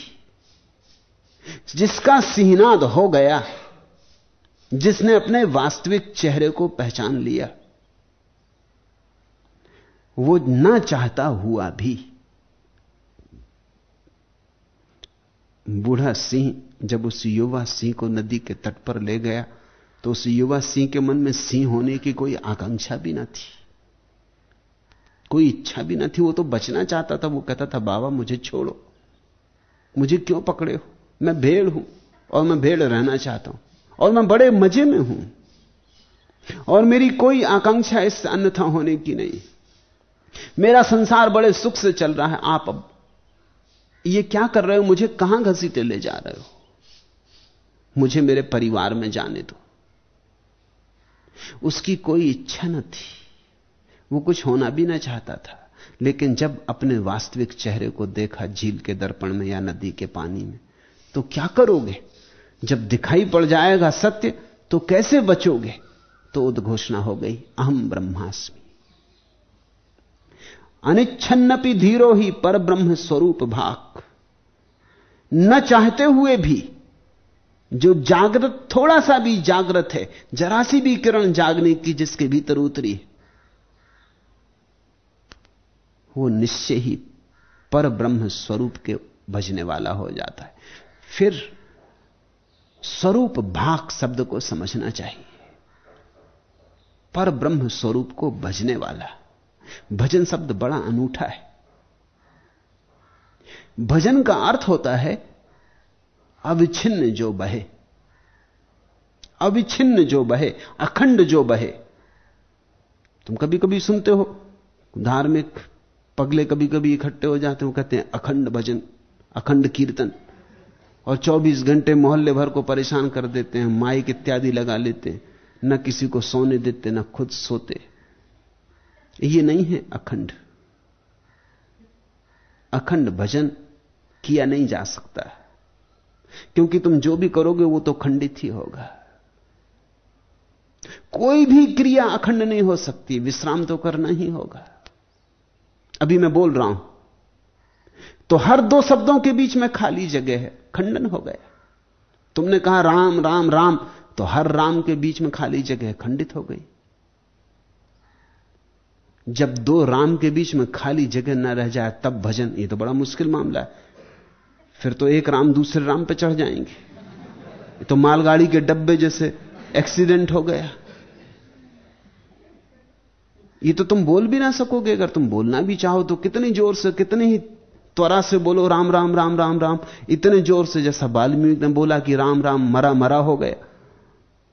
जिसका सिहनाद हो गया, जिसने अपने वास्तविक चेहरे को पहचान लिया, वो ना चाहता हुआ भी बूढ़ा सिंह जब उस युवा सिंह को नदी के तट पर ले गया तो उस युवा सिंह के मन में सिंह होने की कोई आकांक्षा भी ना थी। कोई इच्छा भी ना थी। वो तो बचना चाहता था। वो कहता था, बाबा, मुझे छोड़ो। मुझे क्यों पकड़े हो? मैं भेड़ हूँ और मैं भेड़ रहना चाहता हूँ और मैं बड़े मज़े में हूँ। और मेरी कोई आकांक्षा इससे अन्यथा होने की नहीं। मेरा संसार बड़े सुख से चल रहा है। आप अब ये क्या कर रहे हो? मुझे कहाँ घसीटे ले जा रहे हो? मुझे मेरे परिवार में जाने दो। उसकी कोई इच्छा न थी। वो कुछ होना भी ना चाहता था, लेकिन जब अपने वास्तविक चेहरे को देखा झील के दर्पण में या नदी के पानी में तो क्या करोगे? जब दिखाई पड़ जाएगा सत्य तो कैसे बचोगे? तो उद्घोषणा हो गई, अहम ब्रह्मास्मि। अनिच्छन्नपि धीरो ही पर ब्रह्म स्वरूप भाग न चाहते हुए भी जो जागृत थोड़ा सा भी जागृत है जरा सी भी किरण जागने की जिसके भीतर उतरी वो निश्चय ही पर ब्रह्म स्वरूप के भजने वाला हो जाता है। फिर स्वरूप भाग शब्द को समझना चाहिए। पर ब्रह्म स्वरूप को भजने वाला, भजन शब्द बड़ा अनूठा है। भजन का अर्थ होता है अविच्छिन्न जो बहे, अविच्छिन्न जो बहे, अखंड जो बहे। तुम कभी कभी सुनते हो, धार्मिक पगले कभी कभी इकट्ठे हो जाते हो कहते हैं, अखंड भजन, अखंड कीर्तन। और 24 घंटे मोहल्ले भर को परेशान कर देते हैं, माइक इत्यादि लगा लेते हैं, न किसी को सोने देते, न खुद सोते। ये नहीं है अखंड। अखंड भजन किया नहीं जा सकता। क्योंकि तुम जो भी करोगे वो तो खंडित ही होगा। कोई भी क्रिया अखंड नहीं हो सकती, विश्राम तो करना ही होगा। अभी मैं बोल रहा हूँ तो हर दो शब्दों के बीच में खाली जगह है, खंडन हो गया। तुमने कहा राम राम राम तो हर राम के बीच में खाली जगह खंडित हो गई। जब दो राम के बीच में खाली जगह न रह जाए, तब भजन, ये तो बड़ा मुश्किल मामला है। फिर तो एक राम दूसरे राम पे चढ़ जाएँगे। तो मालगाड़ी के डब्बे जैसे एक्सीडेंट हो गया। ये तो तुम बोल भी ना सकोगे, अगर तुम बोलना भी चाहो तो कितनी ज़ोर से, कितनी ही त्वरा से बोलो, राम राम राम राम राम। इतने ज़ोर से जैसा बाल्मीकि ने बोला कि राम राम, मरा मरा हो गया।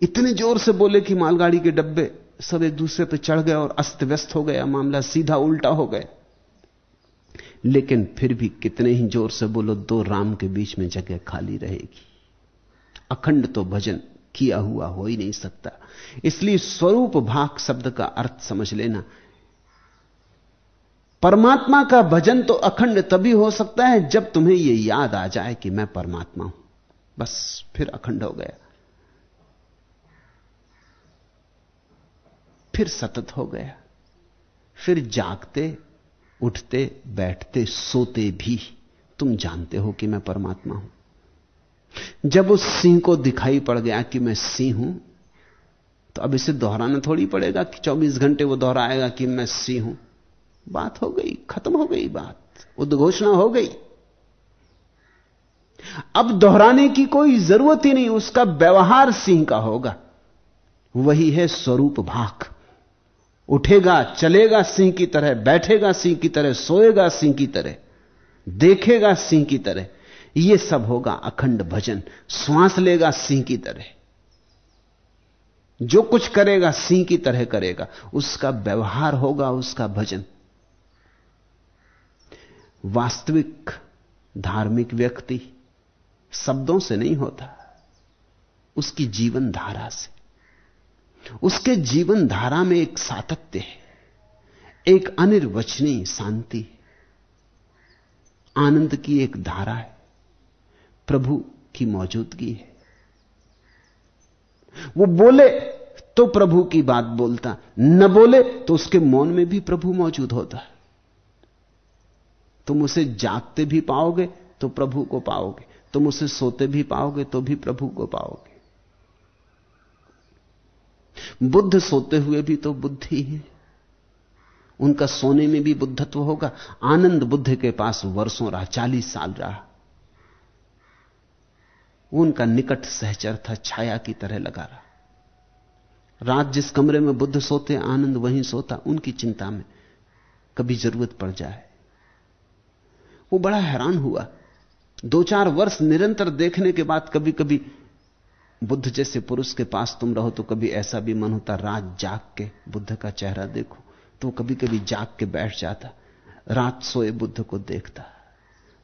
इतने ज़ोर से बोले कि मालगाड़ी के डब्बे सब एक दूसरे पर चढ़ गए और अस्त व्यस्त हो गया। मामला सीधा उल्टा हो गया। लेकिन फिर भी कितने ही ज़ोर से बोलो, दो राम के बीच में जगह खाली रहेगी। अखंड तो भजन किया हुआ हो ही नहीं सकता। इसलिए स्वरूप भाग शब्द का अर्थ समझ लेना। परमात्मा का भजन तो अखंड तभी हो सकता है जब तुम्हें यह याद आ जाए कि मैं परमात्मा हूँ। बस फिर अखंड हो गया। फिर सतत हो गया। फिर जागते उठते, बैठते, सोते भी तुम जानते हो कि मैं परमात्मा हूँ। जब उस सिंह को दिखाई पड़ गया कि मैं सिंह हूँ तो अब इसे दोहराना थोड़ी पड़ेगा कि 24 घंटे वो दोहराएगा कि मैं सिंह हूँ। बात हो गई, खत्म हो गई बात, उद्घोषणा हो गई। अब दोहराने की कोई ज़रूरत ही नहीं, उसका व्यवहार सिंह का होगा। वही है स्वरूप भाग। उठेगा, चलेगा सिंह की तरह, बैठेगा सिंह की तरह, सोएगा सिंह की तरह, देखेगा सिंह की तरह। यह सब होगा अखंड भजन। श्वास लेगा सिंह की तरह। जो कुछ करेगा, सिंह की तरह करेगा। उसका व्यवहार होगा, उसका भजन। वास्तविक, धार्मिक व्यक्ति शब्दों से नहीं होता। उसकी जीवन धारा से। उसके जीवन धारा में एक सातत्य है, एक अनिर्वचनीय शांति, आनंद की एक धारा है, प्रभु की मौजूदगी है। वो बोले तो प्रभु की बात बोलता, न बोले तो उसके मौन में भी प्रभु मौजूद होता। है तुम उसे जागते भी पाओगे तो प्रभु को पाओगे, तुम उसे सोते भी पाओगे तो भी प्रभु को पाओगे। बुद्ध सोते हुए भी तो बुद्धि है। उनका सोने में भी बुद्धत्व होगा। आनंद बुद्ध के पास वर्षों रहा, चालीस साल रहा। उनका निकट सहचर था, छाया की तरह लगा रहा। रात जिस कमरे में बुद्ध सोते, आनंद वहीं सोता, उनकी चिंता में कभी ज़रूरत पड़ जाए। वो बड़ा हैरान हुआ। दो चार वर्ष निरंतर देखने के बाद कभी कभी बुद्ध जैसे पुरुष के पास तुम रहो तो कभी ऐसा भी मन होता, रात जाग के बुद्ध का चेहरा देखो तो कभी कभी जाग के बैठ जाता, रात सोए बुद्ध को देखता।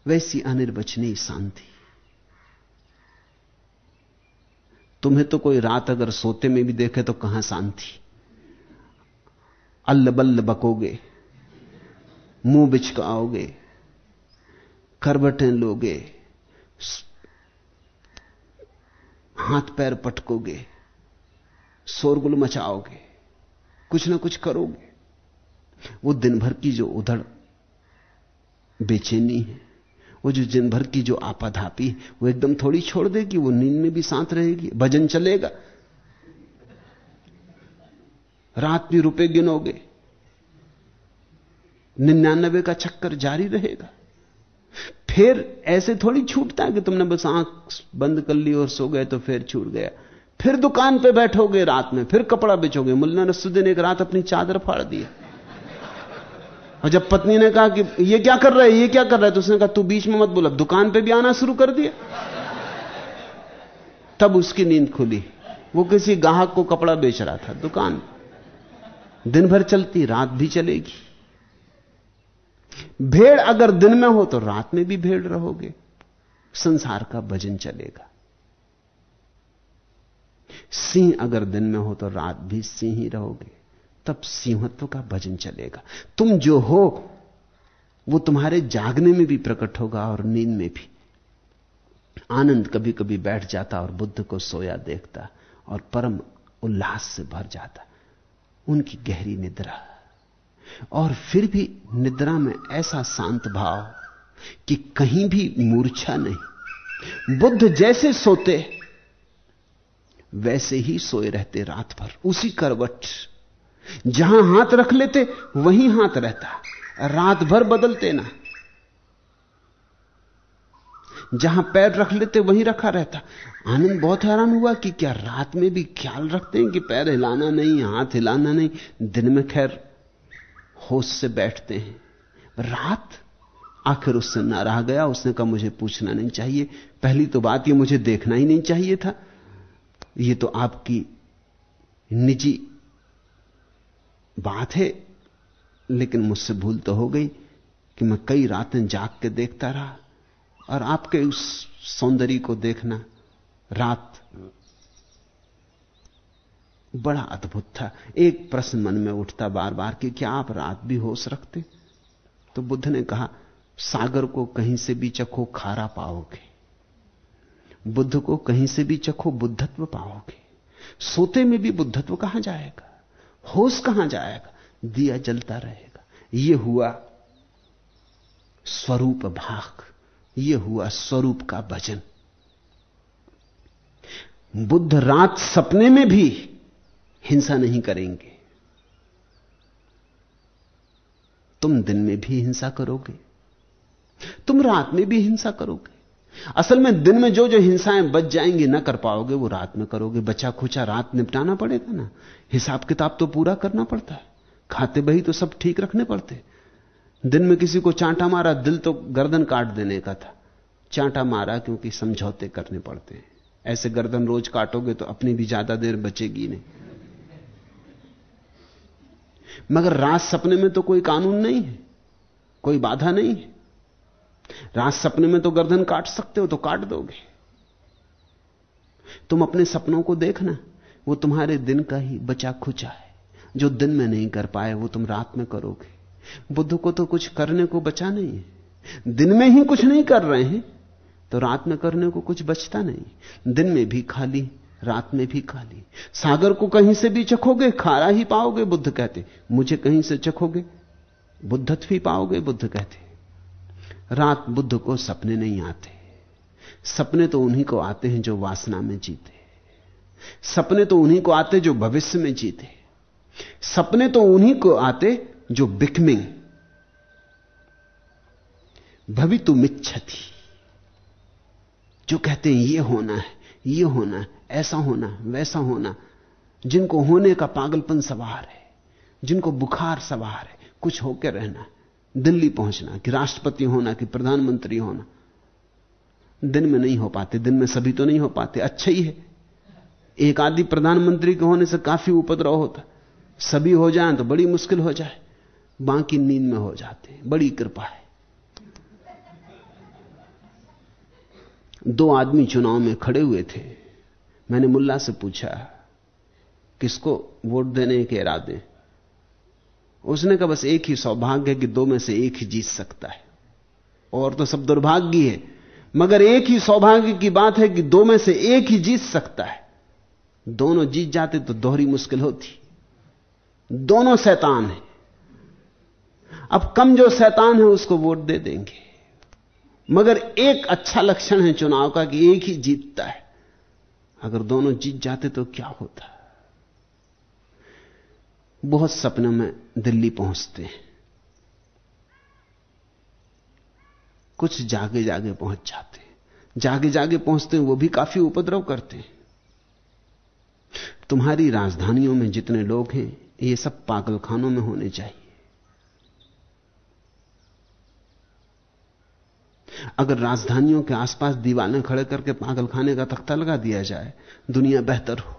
वैसी अनिर्वचनीय शांति। तुम्हें तो कोई रात अगर सोते में भी देखे तो कहाँ शांति? अल्ल बल्ल बकोगे, मुँह बिचकाओगे करबटें लोगे हाथ पैर पटकोगे, शोरगुल मचाओगे, कुछ ना कुछ करोगे। वो दिन भर की जो उधड़, बेचैनी है, वो जो दिन भर की जो आपाधापी वो एकदम थोड़ी छोड़ देगी, वो नींद में भी साथ रहेगी, भजन चलेगा। रात भी रुपए गिनोगे, निन्यानबे का चक्कर जारी रहेगा। फिर ऐसे थोड़ी छूटता कि तुमने बस आँख बंद कर ली और सो गए तो फिर छूट गया। फिर दुकान पे बैठोगे रात में, फिर कपड़ा बेचोगे मुल्ला नसुद्दीन एक रात अपनी चादर फाड़ दी। और जब पत्नी ने कहा कि ये क्या कर रहा है, ये क्या कर रहा है तो उसने कहा, तू बीच में मत बोला, दुकान पे भी आना शुरू कर दिया। तब उसकी नींद खुली। वो किसी गाहक को कपड़ा बेच रहा था, दुकान। दिन भर चलती, रात भी चलेगी। भेड़ अगर दिन में हो तो रात में भी भेड़ रहोगे। संसार का भजन चलेगा। सिंह अगर दिन में हो तो रात भी सिंह ही रहोगे। तब सिंहत्व का भजन चलेगा। तुम जो हो, वो तुम्हारे जागने में भी प्रकट होगा और नींद में भी। आनंद कभी कभी बैठ जाता और बुद्ध को सोया देखता और परम उल्लास से भर जाता। उनकी गहरी निद्रा। और फिर भी निद्रा में ऐसा शांत भाव कि कहीं भी मूर्छा नहीं। बुद्ध जैसे सोते, वैसे ही सोए रहते रात भर। उसी करवट, जहाँ हाथ रख लेते, वहीं हाथ रहता। रात भर बदलते ना। जहाँ पैर रख लेते, वहीं रखा रहता। आनंद बहुत हैरान हुआ कि क्या रात में भी ख्याल रखते हैं कि पैर हिलाना नहीं, हाथ हिलाना नहीं, दिन में खैर होश से बैठते हैं। रात आखिर उससे ना रह गया, उसने कहा, मुझे पूछना नहीं चाहिए। पहली तो बात ये, मुझे देखना ही नहीं चाहिए था। ये तो आपकी निजी बात है, लेकिन मुझसे भूल तो हो गई कि मैं कई रातें जाग के देखता रहा और आपके उस सौंदर्य को देखना, रात बड़ा अद्भुत था। एक प्रश्न मन में उठता बार बार कि क्या आप रात भी होश रखते? तो बुद्ध ने कहा, सागर को कहीं से भी चखो खारा पाओगे। बुद्ध को कहीं से भी चखो बुद्धत्व पाओगे। सोते में भी बुद्धत्व कहाँ जाएगा? होश कहाँ जाएगा? दिया जलता रहेगा। यह हुआ स्वरूप भाग। यह हुआ स्वरूप का भजन। बुद्ध रात सपने में भी हिंसा नहीं करेंगे। तुम दिन में भी हिंसा करोगे। तुम रात में भी हिंसा करोगे। असल में दिन में जो जो हिंसाएँ बच जाएँगी ना कर पाओगे, वो रात में करोगे। बचा खुचा रात निपटाना पड़ेगा ना। हिसाब किताब तो पूरा करना पड़ता है। खाते बही तो सब ठीक रखने पड़ते। दिन में किसी को चांटा मारा, दिल तो गर्दन काट देने का था। चांटा मारा क्योंकि समझौते करने पड़ते हैं। ऐसे गर्दन रोज काटोगे तो अपनी भी ज़्यादा देर बचेगी नहीं। मगर रात सपने में तो कोई कानून नहीं है, कोई बाधा नहीं है। रात सपने में तो गर्दन काट सकते हो तो काट दोगे। तुम अपने सपनों को देखना, वो तुम्हारे दिन का ही बचा खुचा है। जो दिन में नहीं कर पाए, वो तुम रात में करोगे। बुद्ध को तो कुछ करने को बचा नहीं है। दिन में ही कुछ नहीं कर रहे हैं तो रात में करने को कुछ बचता नहीं। दिन में भी खाली रात में भी खाली सागर को कहीं से भी चखोगे, खारा ही पाओगे, बुद्ध कहते। मुझे कहीं से चखोगे, बुद्धत्व भी पाओगे, बुद्ध कहते। रात बुद्ध को सपने नहीं आते। सपने तो उन्हीं को आते हैं जो वासना में जीते। सपने तो उन्हीं को आते जो भविष्य में जीते। सपने तो उन्हीं को आते जो बिकमिंग भवितु मिच्छति जो कहते हैं, ये होना है, ये होना है ऐसा होना, वैसा होना, जिनको होने का पागलपन सवार है, जिनको बुखार सवार है, कुछ होकर रहना, दिल्ली पहुँचना, कि राष्ट्रपति होना, कि प्रधानमंत्री होना, दिन में नहीं हो पाते, दिन में सभी तो नहीं हो पाते अच्छा ही है। एक आदि प्रधानमंत्री के होने से काफ़ी उपद्रव होता, सभी हो जाए तो बड़ी मुश्किल हो जाए, बाकी नींद में हो जाते बड़ी कृपा है। दो आदमी चुनाव में खड़े हुए थे मैंने मुल्ला से पूछा, किसको वोट देने के इरादे? उसने कहा, बस एक ही सौभाग्य है कि दो में से एक ही जीत सकता है। और तो सब दुर्भाग्य है, मगर एक ही सौभाग्य की बात है कि दो में से एक ही जीत सकता है। दोनों जीत जाते तो दोहरी मुश्किल होती। दोनों शैतान है। अब कम जो शैतान है, उसको वोट दे देंगे। मगर एक अच्छा लक्षण है चुनाव का कि एक ही जीतता है। अगर दोनों जीत जाते तो क्या होता? बहुत सपनों में दिल्ली पहुँचते हैं। कुछ जागे जागे पहुँच जाते हैं। जागे जागे पहुँचते हैं, वो भी काफ़ी उपद्रव करते हैं। तुम्हारी राजधानियों में जितने लोग हैं, ये सब पागलखानों में होने चाहिए। अगर राजधानियों के आसपास दीवारें खड़े करके पागलखाने का तख्ता लगा दिया जाए, दुनिया बेहतर हो।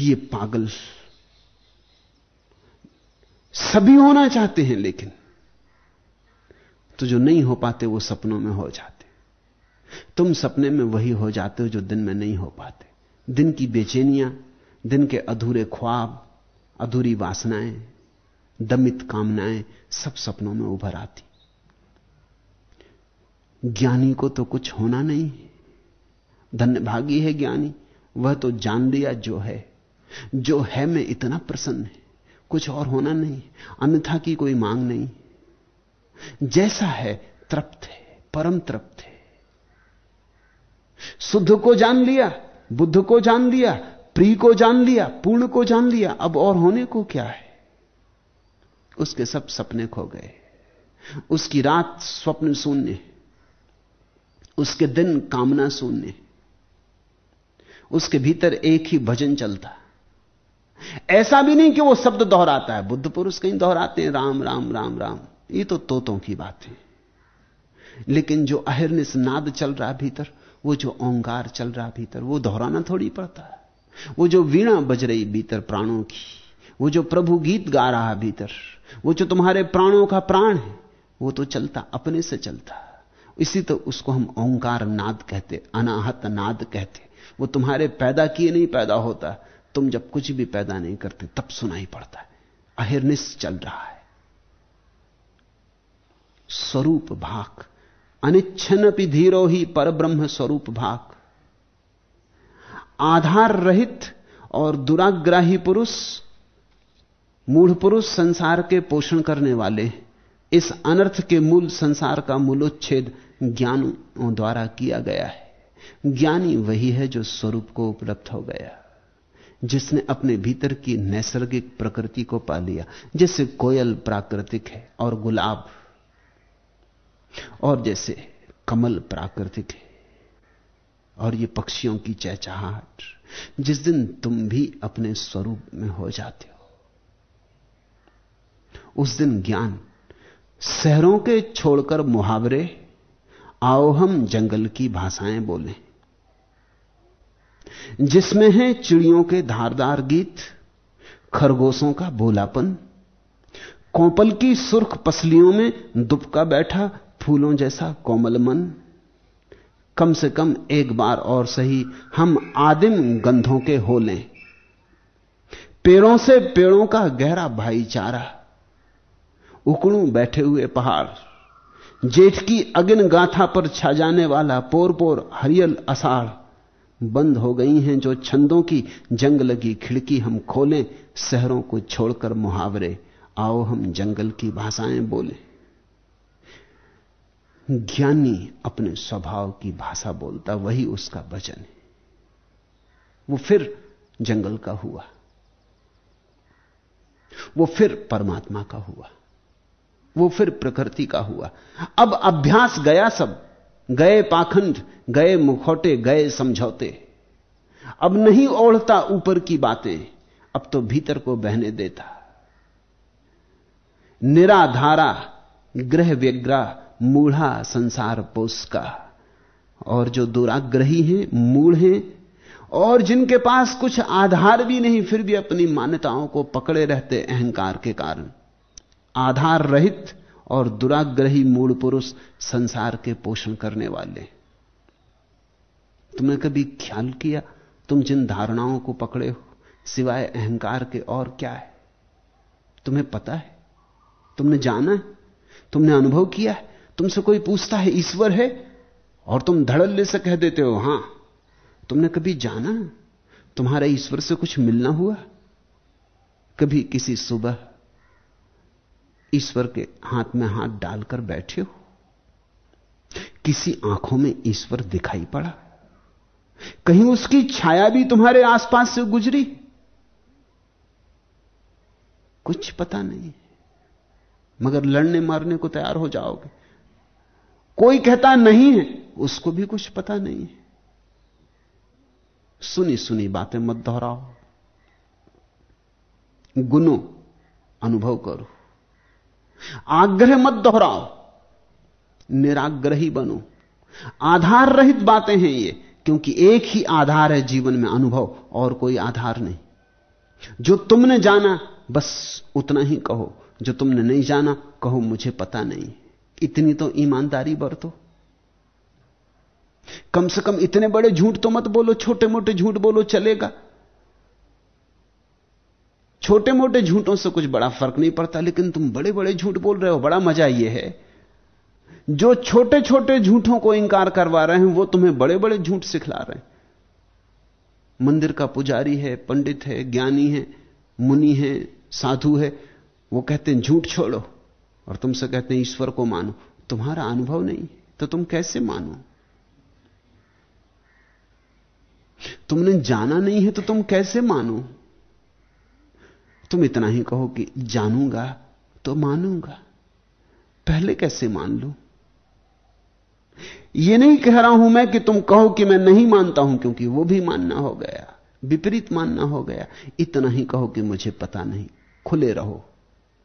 ये पागल सभी होना चाहते हैं, लेकिन तो जो नहीं हो पाते, वो सपनों में हो जाते। तुम सपने में वही हो जाते हो जो दिन में नहीं हो पाते। दिन की बेचैनियाँ, दिन के अधूरे ख्वाब, अधूरी वासनाएँ दमित कामनाएँ सब सपनों में उभर आती। ज्ञानी को तो कुछ होना नहीं धन्य भागी है ज्ञानी, वह तो जान लिया जो है। जो है मैं इतना प्रसन्न है, कुछ और होना नहीं, अन्यथा की कोई मांग नहीं। जैसा है, तृप्त है, परम तृप्त है। शुद्ध को जान लिया, बुद्ध को जान लिया प्री को जान लिया, पूर्ण को जान लिया, अब और होने को क्या है? उसके सब सपने खो गए। उसकी रात स्वप्न शून्य, उसके दिन कामना शून्य, उसके भीतर एक ही भजन चलता। ऐसा भी नहीं कि वो शब्द दोहराता है। बुद्ध पुरुष कहीं दोहराते हैं, राम राम राम राम। ये तो तोतों की बात है। लेकिन जो अहिर्निस नाद चल रहा भीतर, वो जो ओंकार चल रहा भीतर, वो दोहराना थोड़ी पड़ता है। वो जो वीणा बज रही भीतर प्राणों की, वो जो प्रभु गीत गा रहा भीतर वो जो तुम्हारे प्राणों का प्राण है, वो तो चलता, अपने से चलता। इसी तो उसको हम ओंकार नाद कहते, अनाहत नाद कहते। वो तुम्हारे पैदा किए नहीं पैदा होता, तुम जब कुछ भी पैदा नहीं करते, तब सुनाई पड़ता है। अहिर्निश चल रहा है। स्वरूप भाग। अनिच्छन धीरो ही पर ब्रह्म स्वरूप भाग। आधार रहित और दुराग्राही पुरुष मूढ़ पुरुष संसार के पोषण करने वाले, इस अनर्थ के मूल संसार का मूलोच्छेद ज्ञानों द्वारा किया गया है। ज्ञानी वही है जो स्वरूप को उपलब्ध हो गया, जिसने अपने भीतर की नैसर्गिक प्रकृति को पा लिया, जैसे कोयल प्राकृतिक है और गुलाब, और जैसे कमल प्राकृतिक है, और ये पक्षियों की चहचहाट जिस दिन तुम भी अपने स्वरूप में हो जाते हो। उस दिन ज्ञान। शहरों के छोड़कर मुहावरे, आओ हम जंगल की भाषाएँ बोलें। जिसमें है चिड़ियों के धारदार गीत, खरगोशों का बोलापन, कोपल की सुर्ख पसलियों में दुबका बैठा फूलों जैसा कोमल मन। कम से कम एक बार और सही हम आदिम गंधों के हो लें पेड़ों से पेड़ों का गहरा भाईचारा उकड़ू बैठे हुए पहाड़। जेठ की अगिन गाथा पर छा जाने वाला पोर पोर हरियल अषाढ़ बंद हो गई हैं जो छंदों की जंग लगी खिड़की हम खोलें, शहरों को छोड़कर मुहावरे। आओ हम जंगल की भाषाएँ बोलें। ज्ञानी अपने स्वभाव की भाषा बोलता, वही उसका वचन है। वो फिर जंगल का हुआ। वो फिर परमात्मा का हुआ। वो फिर प्रकृति का हुआ। अब अभ्यास गया सब। गए पाखंड, गए मुखौटे, गए समझौते। अब नहीं ओढ़ता ऊपर की बातें, अब तो भीतर को बहने देता। निराधारा, ग्रह व्यग्रह मूढ़ा संसार पोष का और जो दुराग्रही हैं, मूढ़ हैं, और जिनके पास कुछ आधार भी नहीं, फिर भी अपनी मान्यताओं को पकड़े रहते अहंकार के कारण। आधार रहित और दुराग्रही मूल पुरुष संसार के पोषण करने वाले। तुमने कभी ख्याल किया, तुम जिन धारणाओं को पकड़े हो, सिवाय अहंकार के और क्या है? तुम्हें पता है? तुमने जाना है? तुमने अनुभव किया है? तुमसे कोई पूछता है, ईश्वर है? और तुम धड़ल्ले से कह देते हो, हाँ, तुमने कभी जाना? तुम्हारा ईश्वर से कुछ मिलना हुआ? कभी किसी सुबह ईश्वर के हाथ में हाथ डालकर बैठे हो। किसी आँखों में ईश्वर दिखाई पड़ा। कहीं उसकी छाया भी तुम्हारे आसपास से गुजरी। कुछ पता नहीं। मगर लड़ने मारने को तैयार हो जाओगे। कोई कहता नहीं है, उसको भी कुछ पता नहीं है। सुनी सुनी बातें मत दोहराओ। गुनो अनुभव करो। आग्रह मत दोहराओ। निराग्रही बनो। आधार रहित बातें हैं ये, क्योंकि एक ही आधार है जीवन में अनुभव, और कोई आधार नहीं। जो तुमने जाना, बस उतना ही कहो। जो तुमने नहीं जाना, कहो मुझे पता नहीं। इतनी तो ईमानदारी बरतो। कम से कम इतने बड़े झूठ तो मत बोलो छोटे मोटे झूठ बोलो, चलेगा। छोटे मोटे झूठों से कुछ बड़ा फ़र्क नहीं पड़ता, लेकिन तुम बड़े बड़े झूठ बोल रहे हो, बड़ा मज़ा यह है। जो छोटे छोटे झूठों को इंकार करवा रहे हैं, वो तुम्हें बड़े बड़े झूठ सिखला रहे हैं। मंदिर का पुजारी है, पंडित है, ज्ञानी है, मुनि है, साधु है, वो कहते हैं, झूठ छोड़ो। और तुमसे कहते हैं, ईश्वर को मानो। तुम्हारा अनुभव नहीं तो तुम कैसे मानो? तुमने जाना नहीं है तो तुम कैसे मानो? तुम इतना ही कहो कि जानूँगा तो मानूँगा। पहले कैसे मान लू? यह नहीं कह रहा हूँ मैं कि तुम कहो कि मैं नहीं मानता हूँ, क्योंकि वो भी मानना हो गया, विपरीत मानना हो गया। इतना ही कहो कि मुझे पता नहीं। खुले रहो,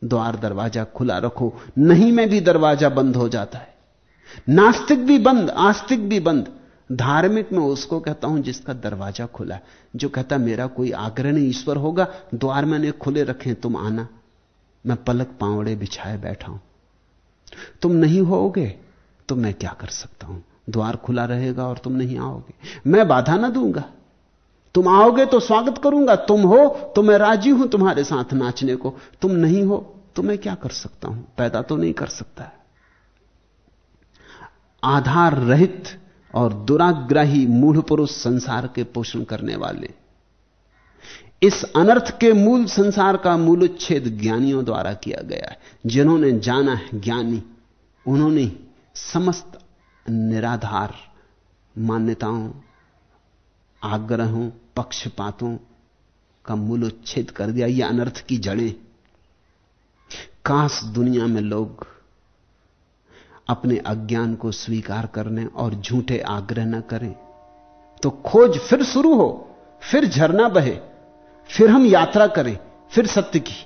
द्वार दरवाज़ा खुला रखो, नहीं में भी दरवाज़ा बंद हो जाता है। नास्तिक भी बंद, आस्तिक भी बंद। धार्मिक में उसको कहता हूँ जिसका दरवाज़ा खुला जो कहता मेरा कोई आग्रह नहीं, ईश्वर होगा, द्वार मैंने खुले रखे तुम आना। मैं पलक पावड़े बिछाए बैठा हूँ। तुम नहीं होगे तो मैं क्या कर सकता हूँ? द्वार खुला रहेगा और तुम नहीं आओगे। मैं बाधा ना दूँगा। तुम आओगे तो स्वागत करूँगा। तुम हो तो मैं राज़ी हूँ तुम्हारे साथ नाचने को। तुम नहीं हो तो मैं क्या कर सकता हूँ? पैदा तो नहीं कर सकता आधार रहित और दुराग्राही मूढ़ पुरुष संसार के पोषण करने वाले। इस अनर्थ के मूल संसार का मूलोच्छेद ज्ञानियों द्वारा किया गया है। जिन्होंने जाना है ज्ञानी, उन्होंने समस्त निराधार मान्यताओं, आग्रहों, पक्षपातों का मूलोच्छेद कर दिया। यह अनर्थ की जड़ें। काश दुनिया में लोग अपने अज्ञान को स्वीकार करने और झूठे आग्रह न करें। तो खोज फिर शुरू हो, फिर झरना बहे, फिर हम यात्रा करें, फिर सत्य की।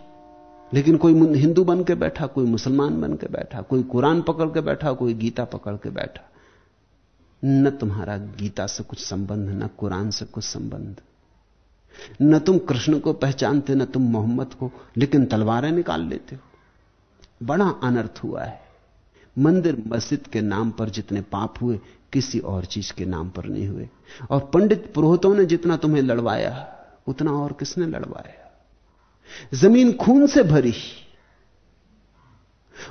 लेकिन कोई हिंदू बन के बैठा, कोई मुसलमान बन के बैठा, कोई कुरान पकड़ के बैठा, कोई गीता पकड़ के बैठा, न तुम्हारा गीता से कुछ संबंध, न कुरान से कुछ संबंध। न तुम कृष्ण को पहचानते, न तुम मोहम्मद को, लेकिन तलवारें निकाल लेते हो। बड़ा अनर्थ हुआ है। मंदिर मस्जिद के नाम पर जितने पाप हुए, किसी और चीज़ के नाम पर नहीं हुए। और पंडित पुरोहितों ने जितना तुम्हें लड़वाया, उतना और किसने लड़वाया? ज़मीन खून से भरी।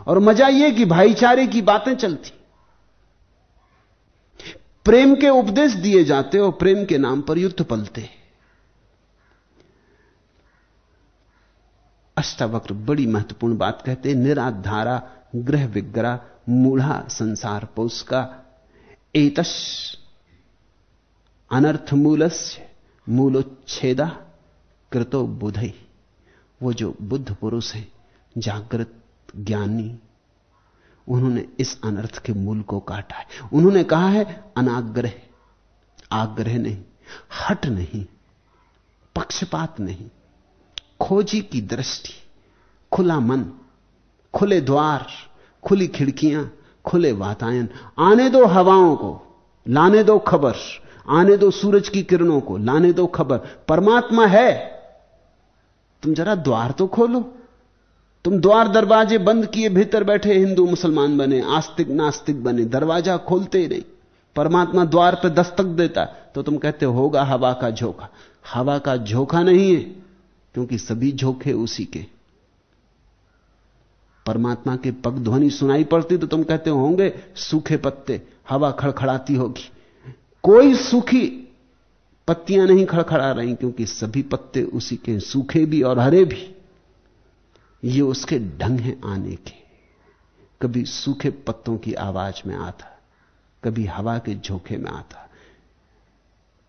और मज़ा यह कि भाईचारे की बातें चलती। प्रेम के उपदेश दिए जाते और प्रेम के नाम पर युद्ध पलते। अष्टावक्र बड़ी महत्वपूर्ण बात कहते, निराधारा ग्रह विग्रह मूढ़ा संसार पोष का। एतश अनर्थ मूलस्य मूलोच्छेदा कृतो बुधई वो जो बुद्ध पुरुष है, जागृत, ज्ञानी, उन्होंने इस अनर्थ के मूल को काटा है। उन्होंने कहा है, अनाग्रह, आग्रह नहीं, हट नहीं, पक्षपात नहीं, खोजी की दृष्टि, खुला मन खुले द्वार, खुली खिड़कियाँ, खुले वातायन। आने दो हवाओं को, लाने दो खबर, आने दो सूरज की किरणों को, लाने दो खबर। परमात्मा है। तुम जरा द्वार तो खोलो। तुम द्वार दरवाजे बंद किए भीतर बैठे हिंदू मुसलमान बने, आस्तिक नास्तिक बने, दरवाज़ा खोलते ही नहीं। परमात्मा द्वार पर दस्तक देता तो तुम कहते होगा हवा का झोंका। हवा का झोंका नहीं है, क्योंकि सभी झोंके उसी के। परमात्मा के पग ध्वनि सुनाई पड़ती तो तुम कहते होंगे, सूखे पत्ते, हवा खड़खड़ाती होगी। कोई सूखी पत्तियाँ नहीं खड़खड़ा रही, क्योंकि सभी पत्ते उसी के सूखे भी और हरे भी। ये उसके ढंग हैं आने के। कभी सूखे पत्तों की आवाज़ में आता, कभी हवा के झोंके में आता,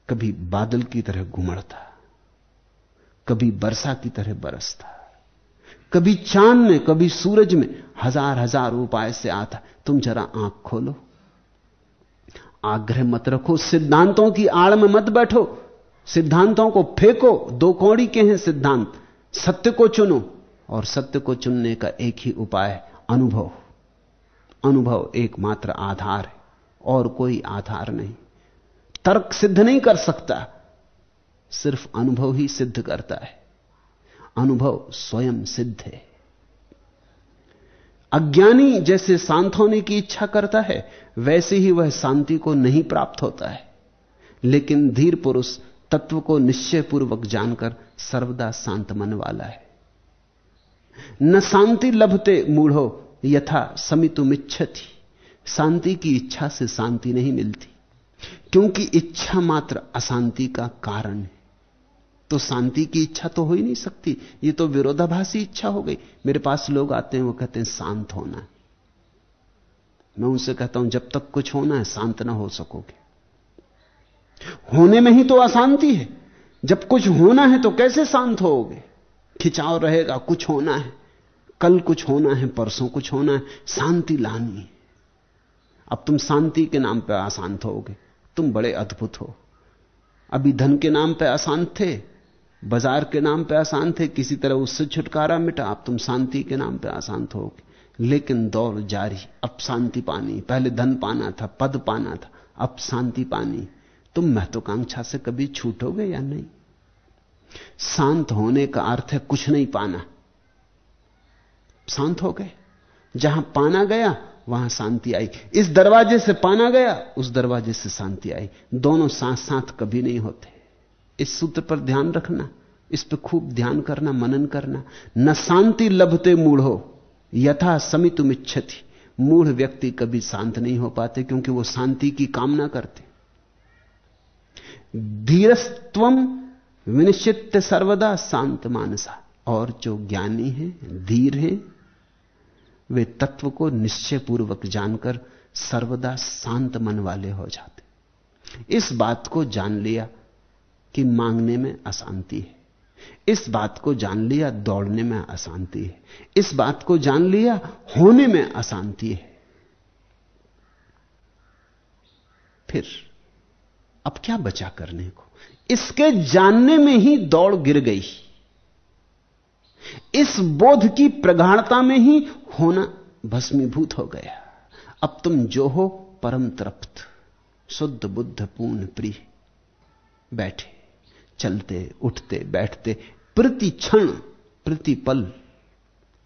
कभी बादल की तरह घुमड़ता, कभी वर्षा की तरह बरसता। कभी चाँद में, कभी सूरज में, हज़ार हज़ार उपाय से आता। तुम जरा आँख खोलो। आग्रह मत रखो, सिद्धांतों की आड़ में मत बैठो। सिद्धांतों को फेंको, दो कौड़ी के हैं सिद्धांत। सत्य को चुनो, और सत्य को चुनने का एक ही उपाय, अनुभव। अनुभव एकमात्र आधार है, और कोई आधार नहीं। तर्क सिद्ध नहीं कर सकता, सिर्फ़ अनुभव ही सिद्ध करता है। अनुभव स्वयं सिद्ध है। अज्ञानी जैसे शांत होने की इच्छा करता है, वैसे ही वह शांति को नहीं प्राप्त होता है। लेकिन धीर पुरुष तत्व को निश्चय पूर्वक जानकर सर्वदा शांत मन वाला है। न शांति लभते मूढ़ो यथा समितुमिच्छति शांति की इच्छा से शांति नहीं मिलती, क्योंकि इच्छा मात्र अशांति का कारण है। तो शांति की इच्छा तो हो ही नहीं सकती। ये तो विरोधाभासी इच्छा हो गई। मेरे पास लोग आते हैं, वो कहते हैं, शांत होना है। मैं उनसे कहता हूँ, जब तक कुछ होना है, शांत ना हो सकोगे। होने में ही तो अशांति है। जब कुछ होना है तो कैसे शांत होगे? खिंचाव रहेगा, कुछ होना है। कल कुछ होना है, परसों कुछ होना है। शांति लानी है। अब तुम शांति के नाम पर अशांत होगे। तुम बड़े अद्भुत हो। अभी धन के नाम पर अशांत थे बाज़ार के नाम पर आसान थे, किसी तरह उससे छुटकारा मिटा, अब तुम शांति के नाम पर अशांत होगे। लेकिन दौर जारी, अब शांति पानी। पहले धन पाना था, पद पाना था, अब शांति पानी। तुम महत्वाकांक्षा से कभी छूटोगे या नहीं? शांत होने का अर्थ है कुछ नहीं पाना। शांत हो गए। जहाँ पाना गया, वहाँ शांति आई। इस दरवाजे से पाना गया, उस दरवाजे से शांति आई। दोनों साथ साथ कभी नहीं होते। इस सूत्र पर ध्यान रखना, इस पर खूब ध्यान करना, मनन करना। न शांति लभते मूढ़ो, यथा समितुम इच्छति मूढ़ व्यक्ति कभी शांत नहीं हो पाते क्योंकि वो शांति की कामना करते। धीरस्व विनिश्चित सर्वदा शांत मानसा। और जो ज्ञानी है, धीर है, वे तत्व को निश्चय पूर्वक जानकर सर्वदा शांत मन वाले हो जाते। इस बात को जान लिया कि मांगने में अशांति है। इस बात को जान लिया, दौड़ने में अशांति है। इस बात को जान लिया, होने में अशांति है। फिर अब क्या बचा करने को? इसके जानने में ही दौड़ गिर गई। इस बोध की प्रगाढ़ता में ही होना भस्मीभूत हो गया। अब तुम जो हो, परम तृप्त, शुद्ध, बुद्ध, पूर्ण, प्रिय, बैठे। चलते, उठते, बैठते प्रति क्षण प्रति पल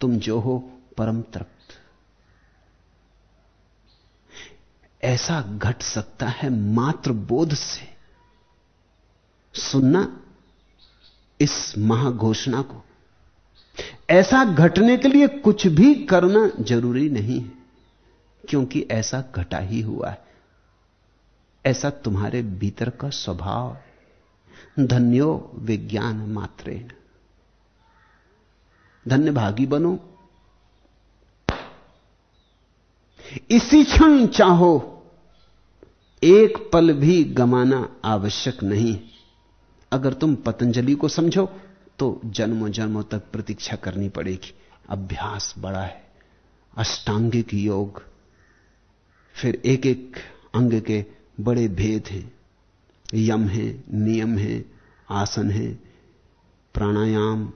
तुम जो हो परम तृप्त। ऐसा घट सकता है मात्र बोध से। सुनना इस महाघोषणा को। ऐसा घटने के लिए कुछ भी करना ज़रूरी नहीं है, क्योंकि ऐसा घटा ही हुआ है। ऐसा तुम्हारे भीतर का स्वभाव है। धन्यो विज्ञान मात्रे। धन्य भागी बनो। इसी क्षण चाहो, एक पल भी गमाना आवश्यक नहीं। अगर तुम पतंजलि को समझो तो जन्मों जन्मों तक प्रतीक्षा करनी पड़ेगी। अभ्यास बड़ा है। अष्टांगिक योग। फिर एक एक अंग के बड़े भेद हैं। यम है, नियम है, आसन है, प्राणायाम,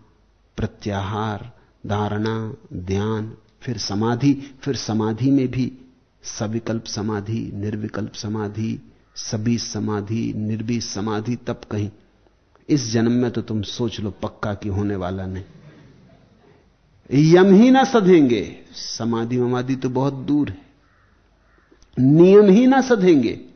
प्रत्याहार, धारणा, ध्यान, फिर समाधि फिर समाधि में भी सविकल्प समाधि, निर्विकल्प समाधि, सभी समाधि निर्भी समाधि, तब कहीं। इस जन्म में तो तुम सोच लो पक्का कि होने वाला नहीं। यम ही ना सधेंगे। समाधि वमाधि तो बहुत दूर है। नियम ही ना सधेंगे।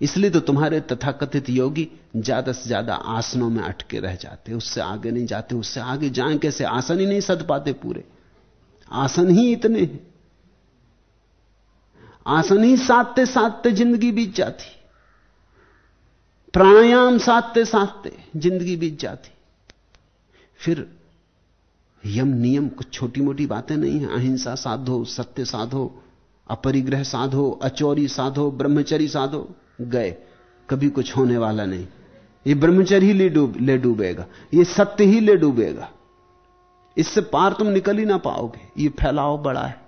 इसलिए तो तुम्हारे तथाकथित योगी ज़्यादा से ज़्यादा आसनों में अटके रह जाते उससे आगे नहीं जाते, उससे आगे जाएँ कैसे? आसन ही नहीं सद पाते पूरे। आसन ही इतने हैं। आसन ही साधते साधते ज़िंदगी बीत जाती। प्राणायाम साधते साधते ज़िंदगी बीत जाती। फिर यम नियम कुछ छोटी मोटी बातें नहीं है। अहिंसा साधो, सत्य साधो, अपरिग्रह साधो, अचौरी साधो, ब्रह्मचरी साधो। गए। कभी कुछ होने वाला नहीं। ये ब्रह्मचर्य ही ले डूब, ले डूबेगा। ये सत्य ही ले डूबेगा। इससे पार तुम निकल ही ना पाओगे। ये फैलाव बड़ा है।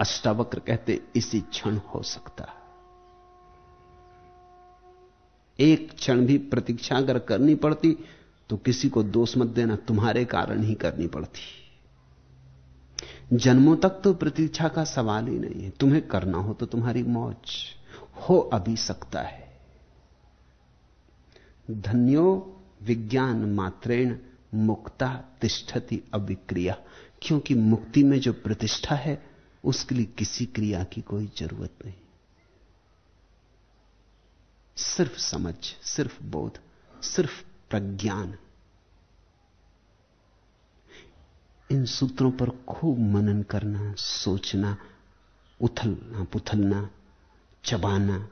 अष्टावक्र कहते, इसी क्षण हो सकता एक क्षण भी प्रतीक्षा अगर करनी पड़ती तो किसी को दोष मत देना, तुम्हारे कारण ही करनी पड़ती। जन्मों तक तो प्रतीक्षा का सवाल ही नहीं है। तुम्हें करना हो तो तुम्हारी मौज हो अभी सकता है। धन्यो विज्ञान मात्रेण मुक्ता तिष्ठति अभिक्रिया। क्योंकि मुक्ति में जो प्रतिष्ठा है, उसके लिए किसी क्रिया की कोई ज़रूरत नहीं। सिर्फ़ समझ, सिर्फ़ बोध, सिर्फ़ प्रज्ञान। इन सूत्रों पर खूब मनन करना, सोचना, उथलना, पुथलना, चबाना,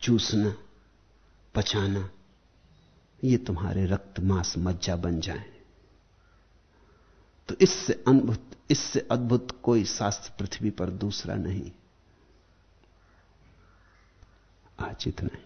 चूसना, पचाना, ये तुम्हारे रक्त मांस मज्जा बन जाए। तो इससे अद्भुत इससे अद्भुत कोई शास्त्र पृथ्वी पर दूसरा नहीं। आज इतना ही।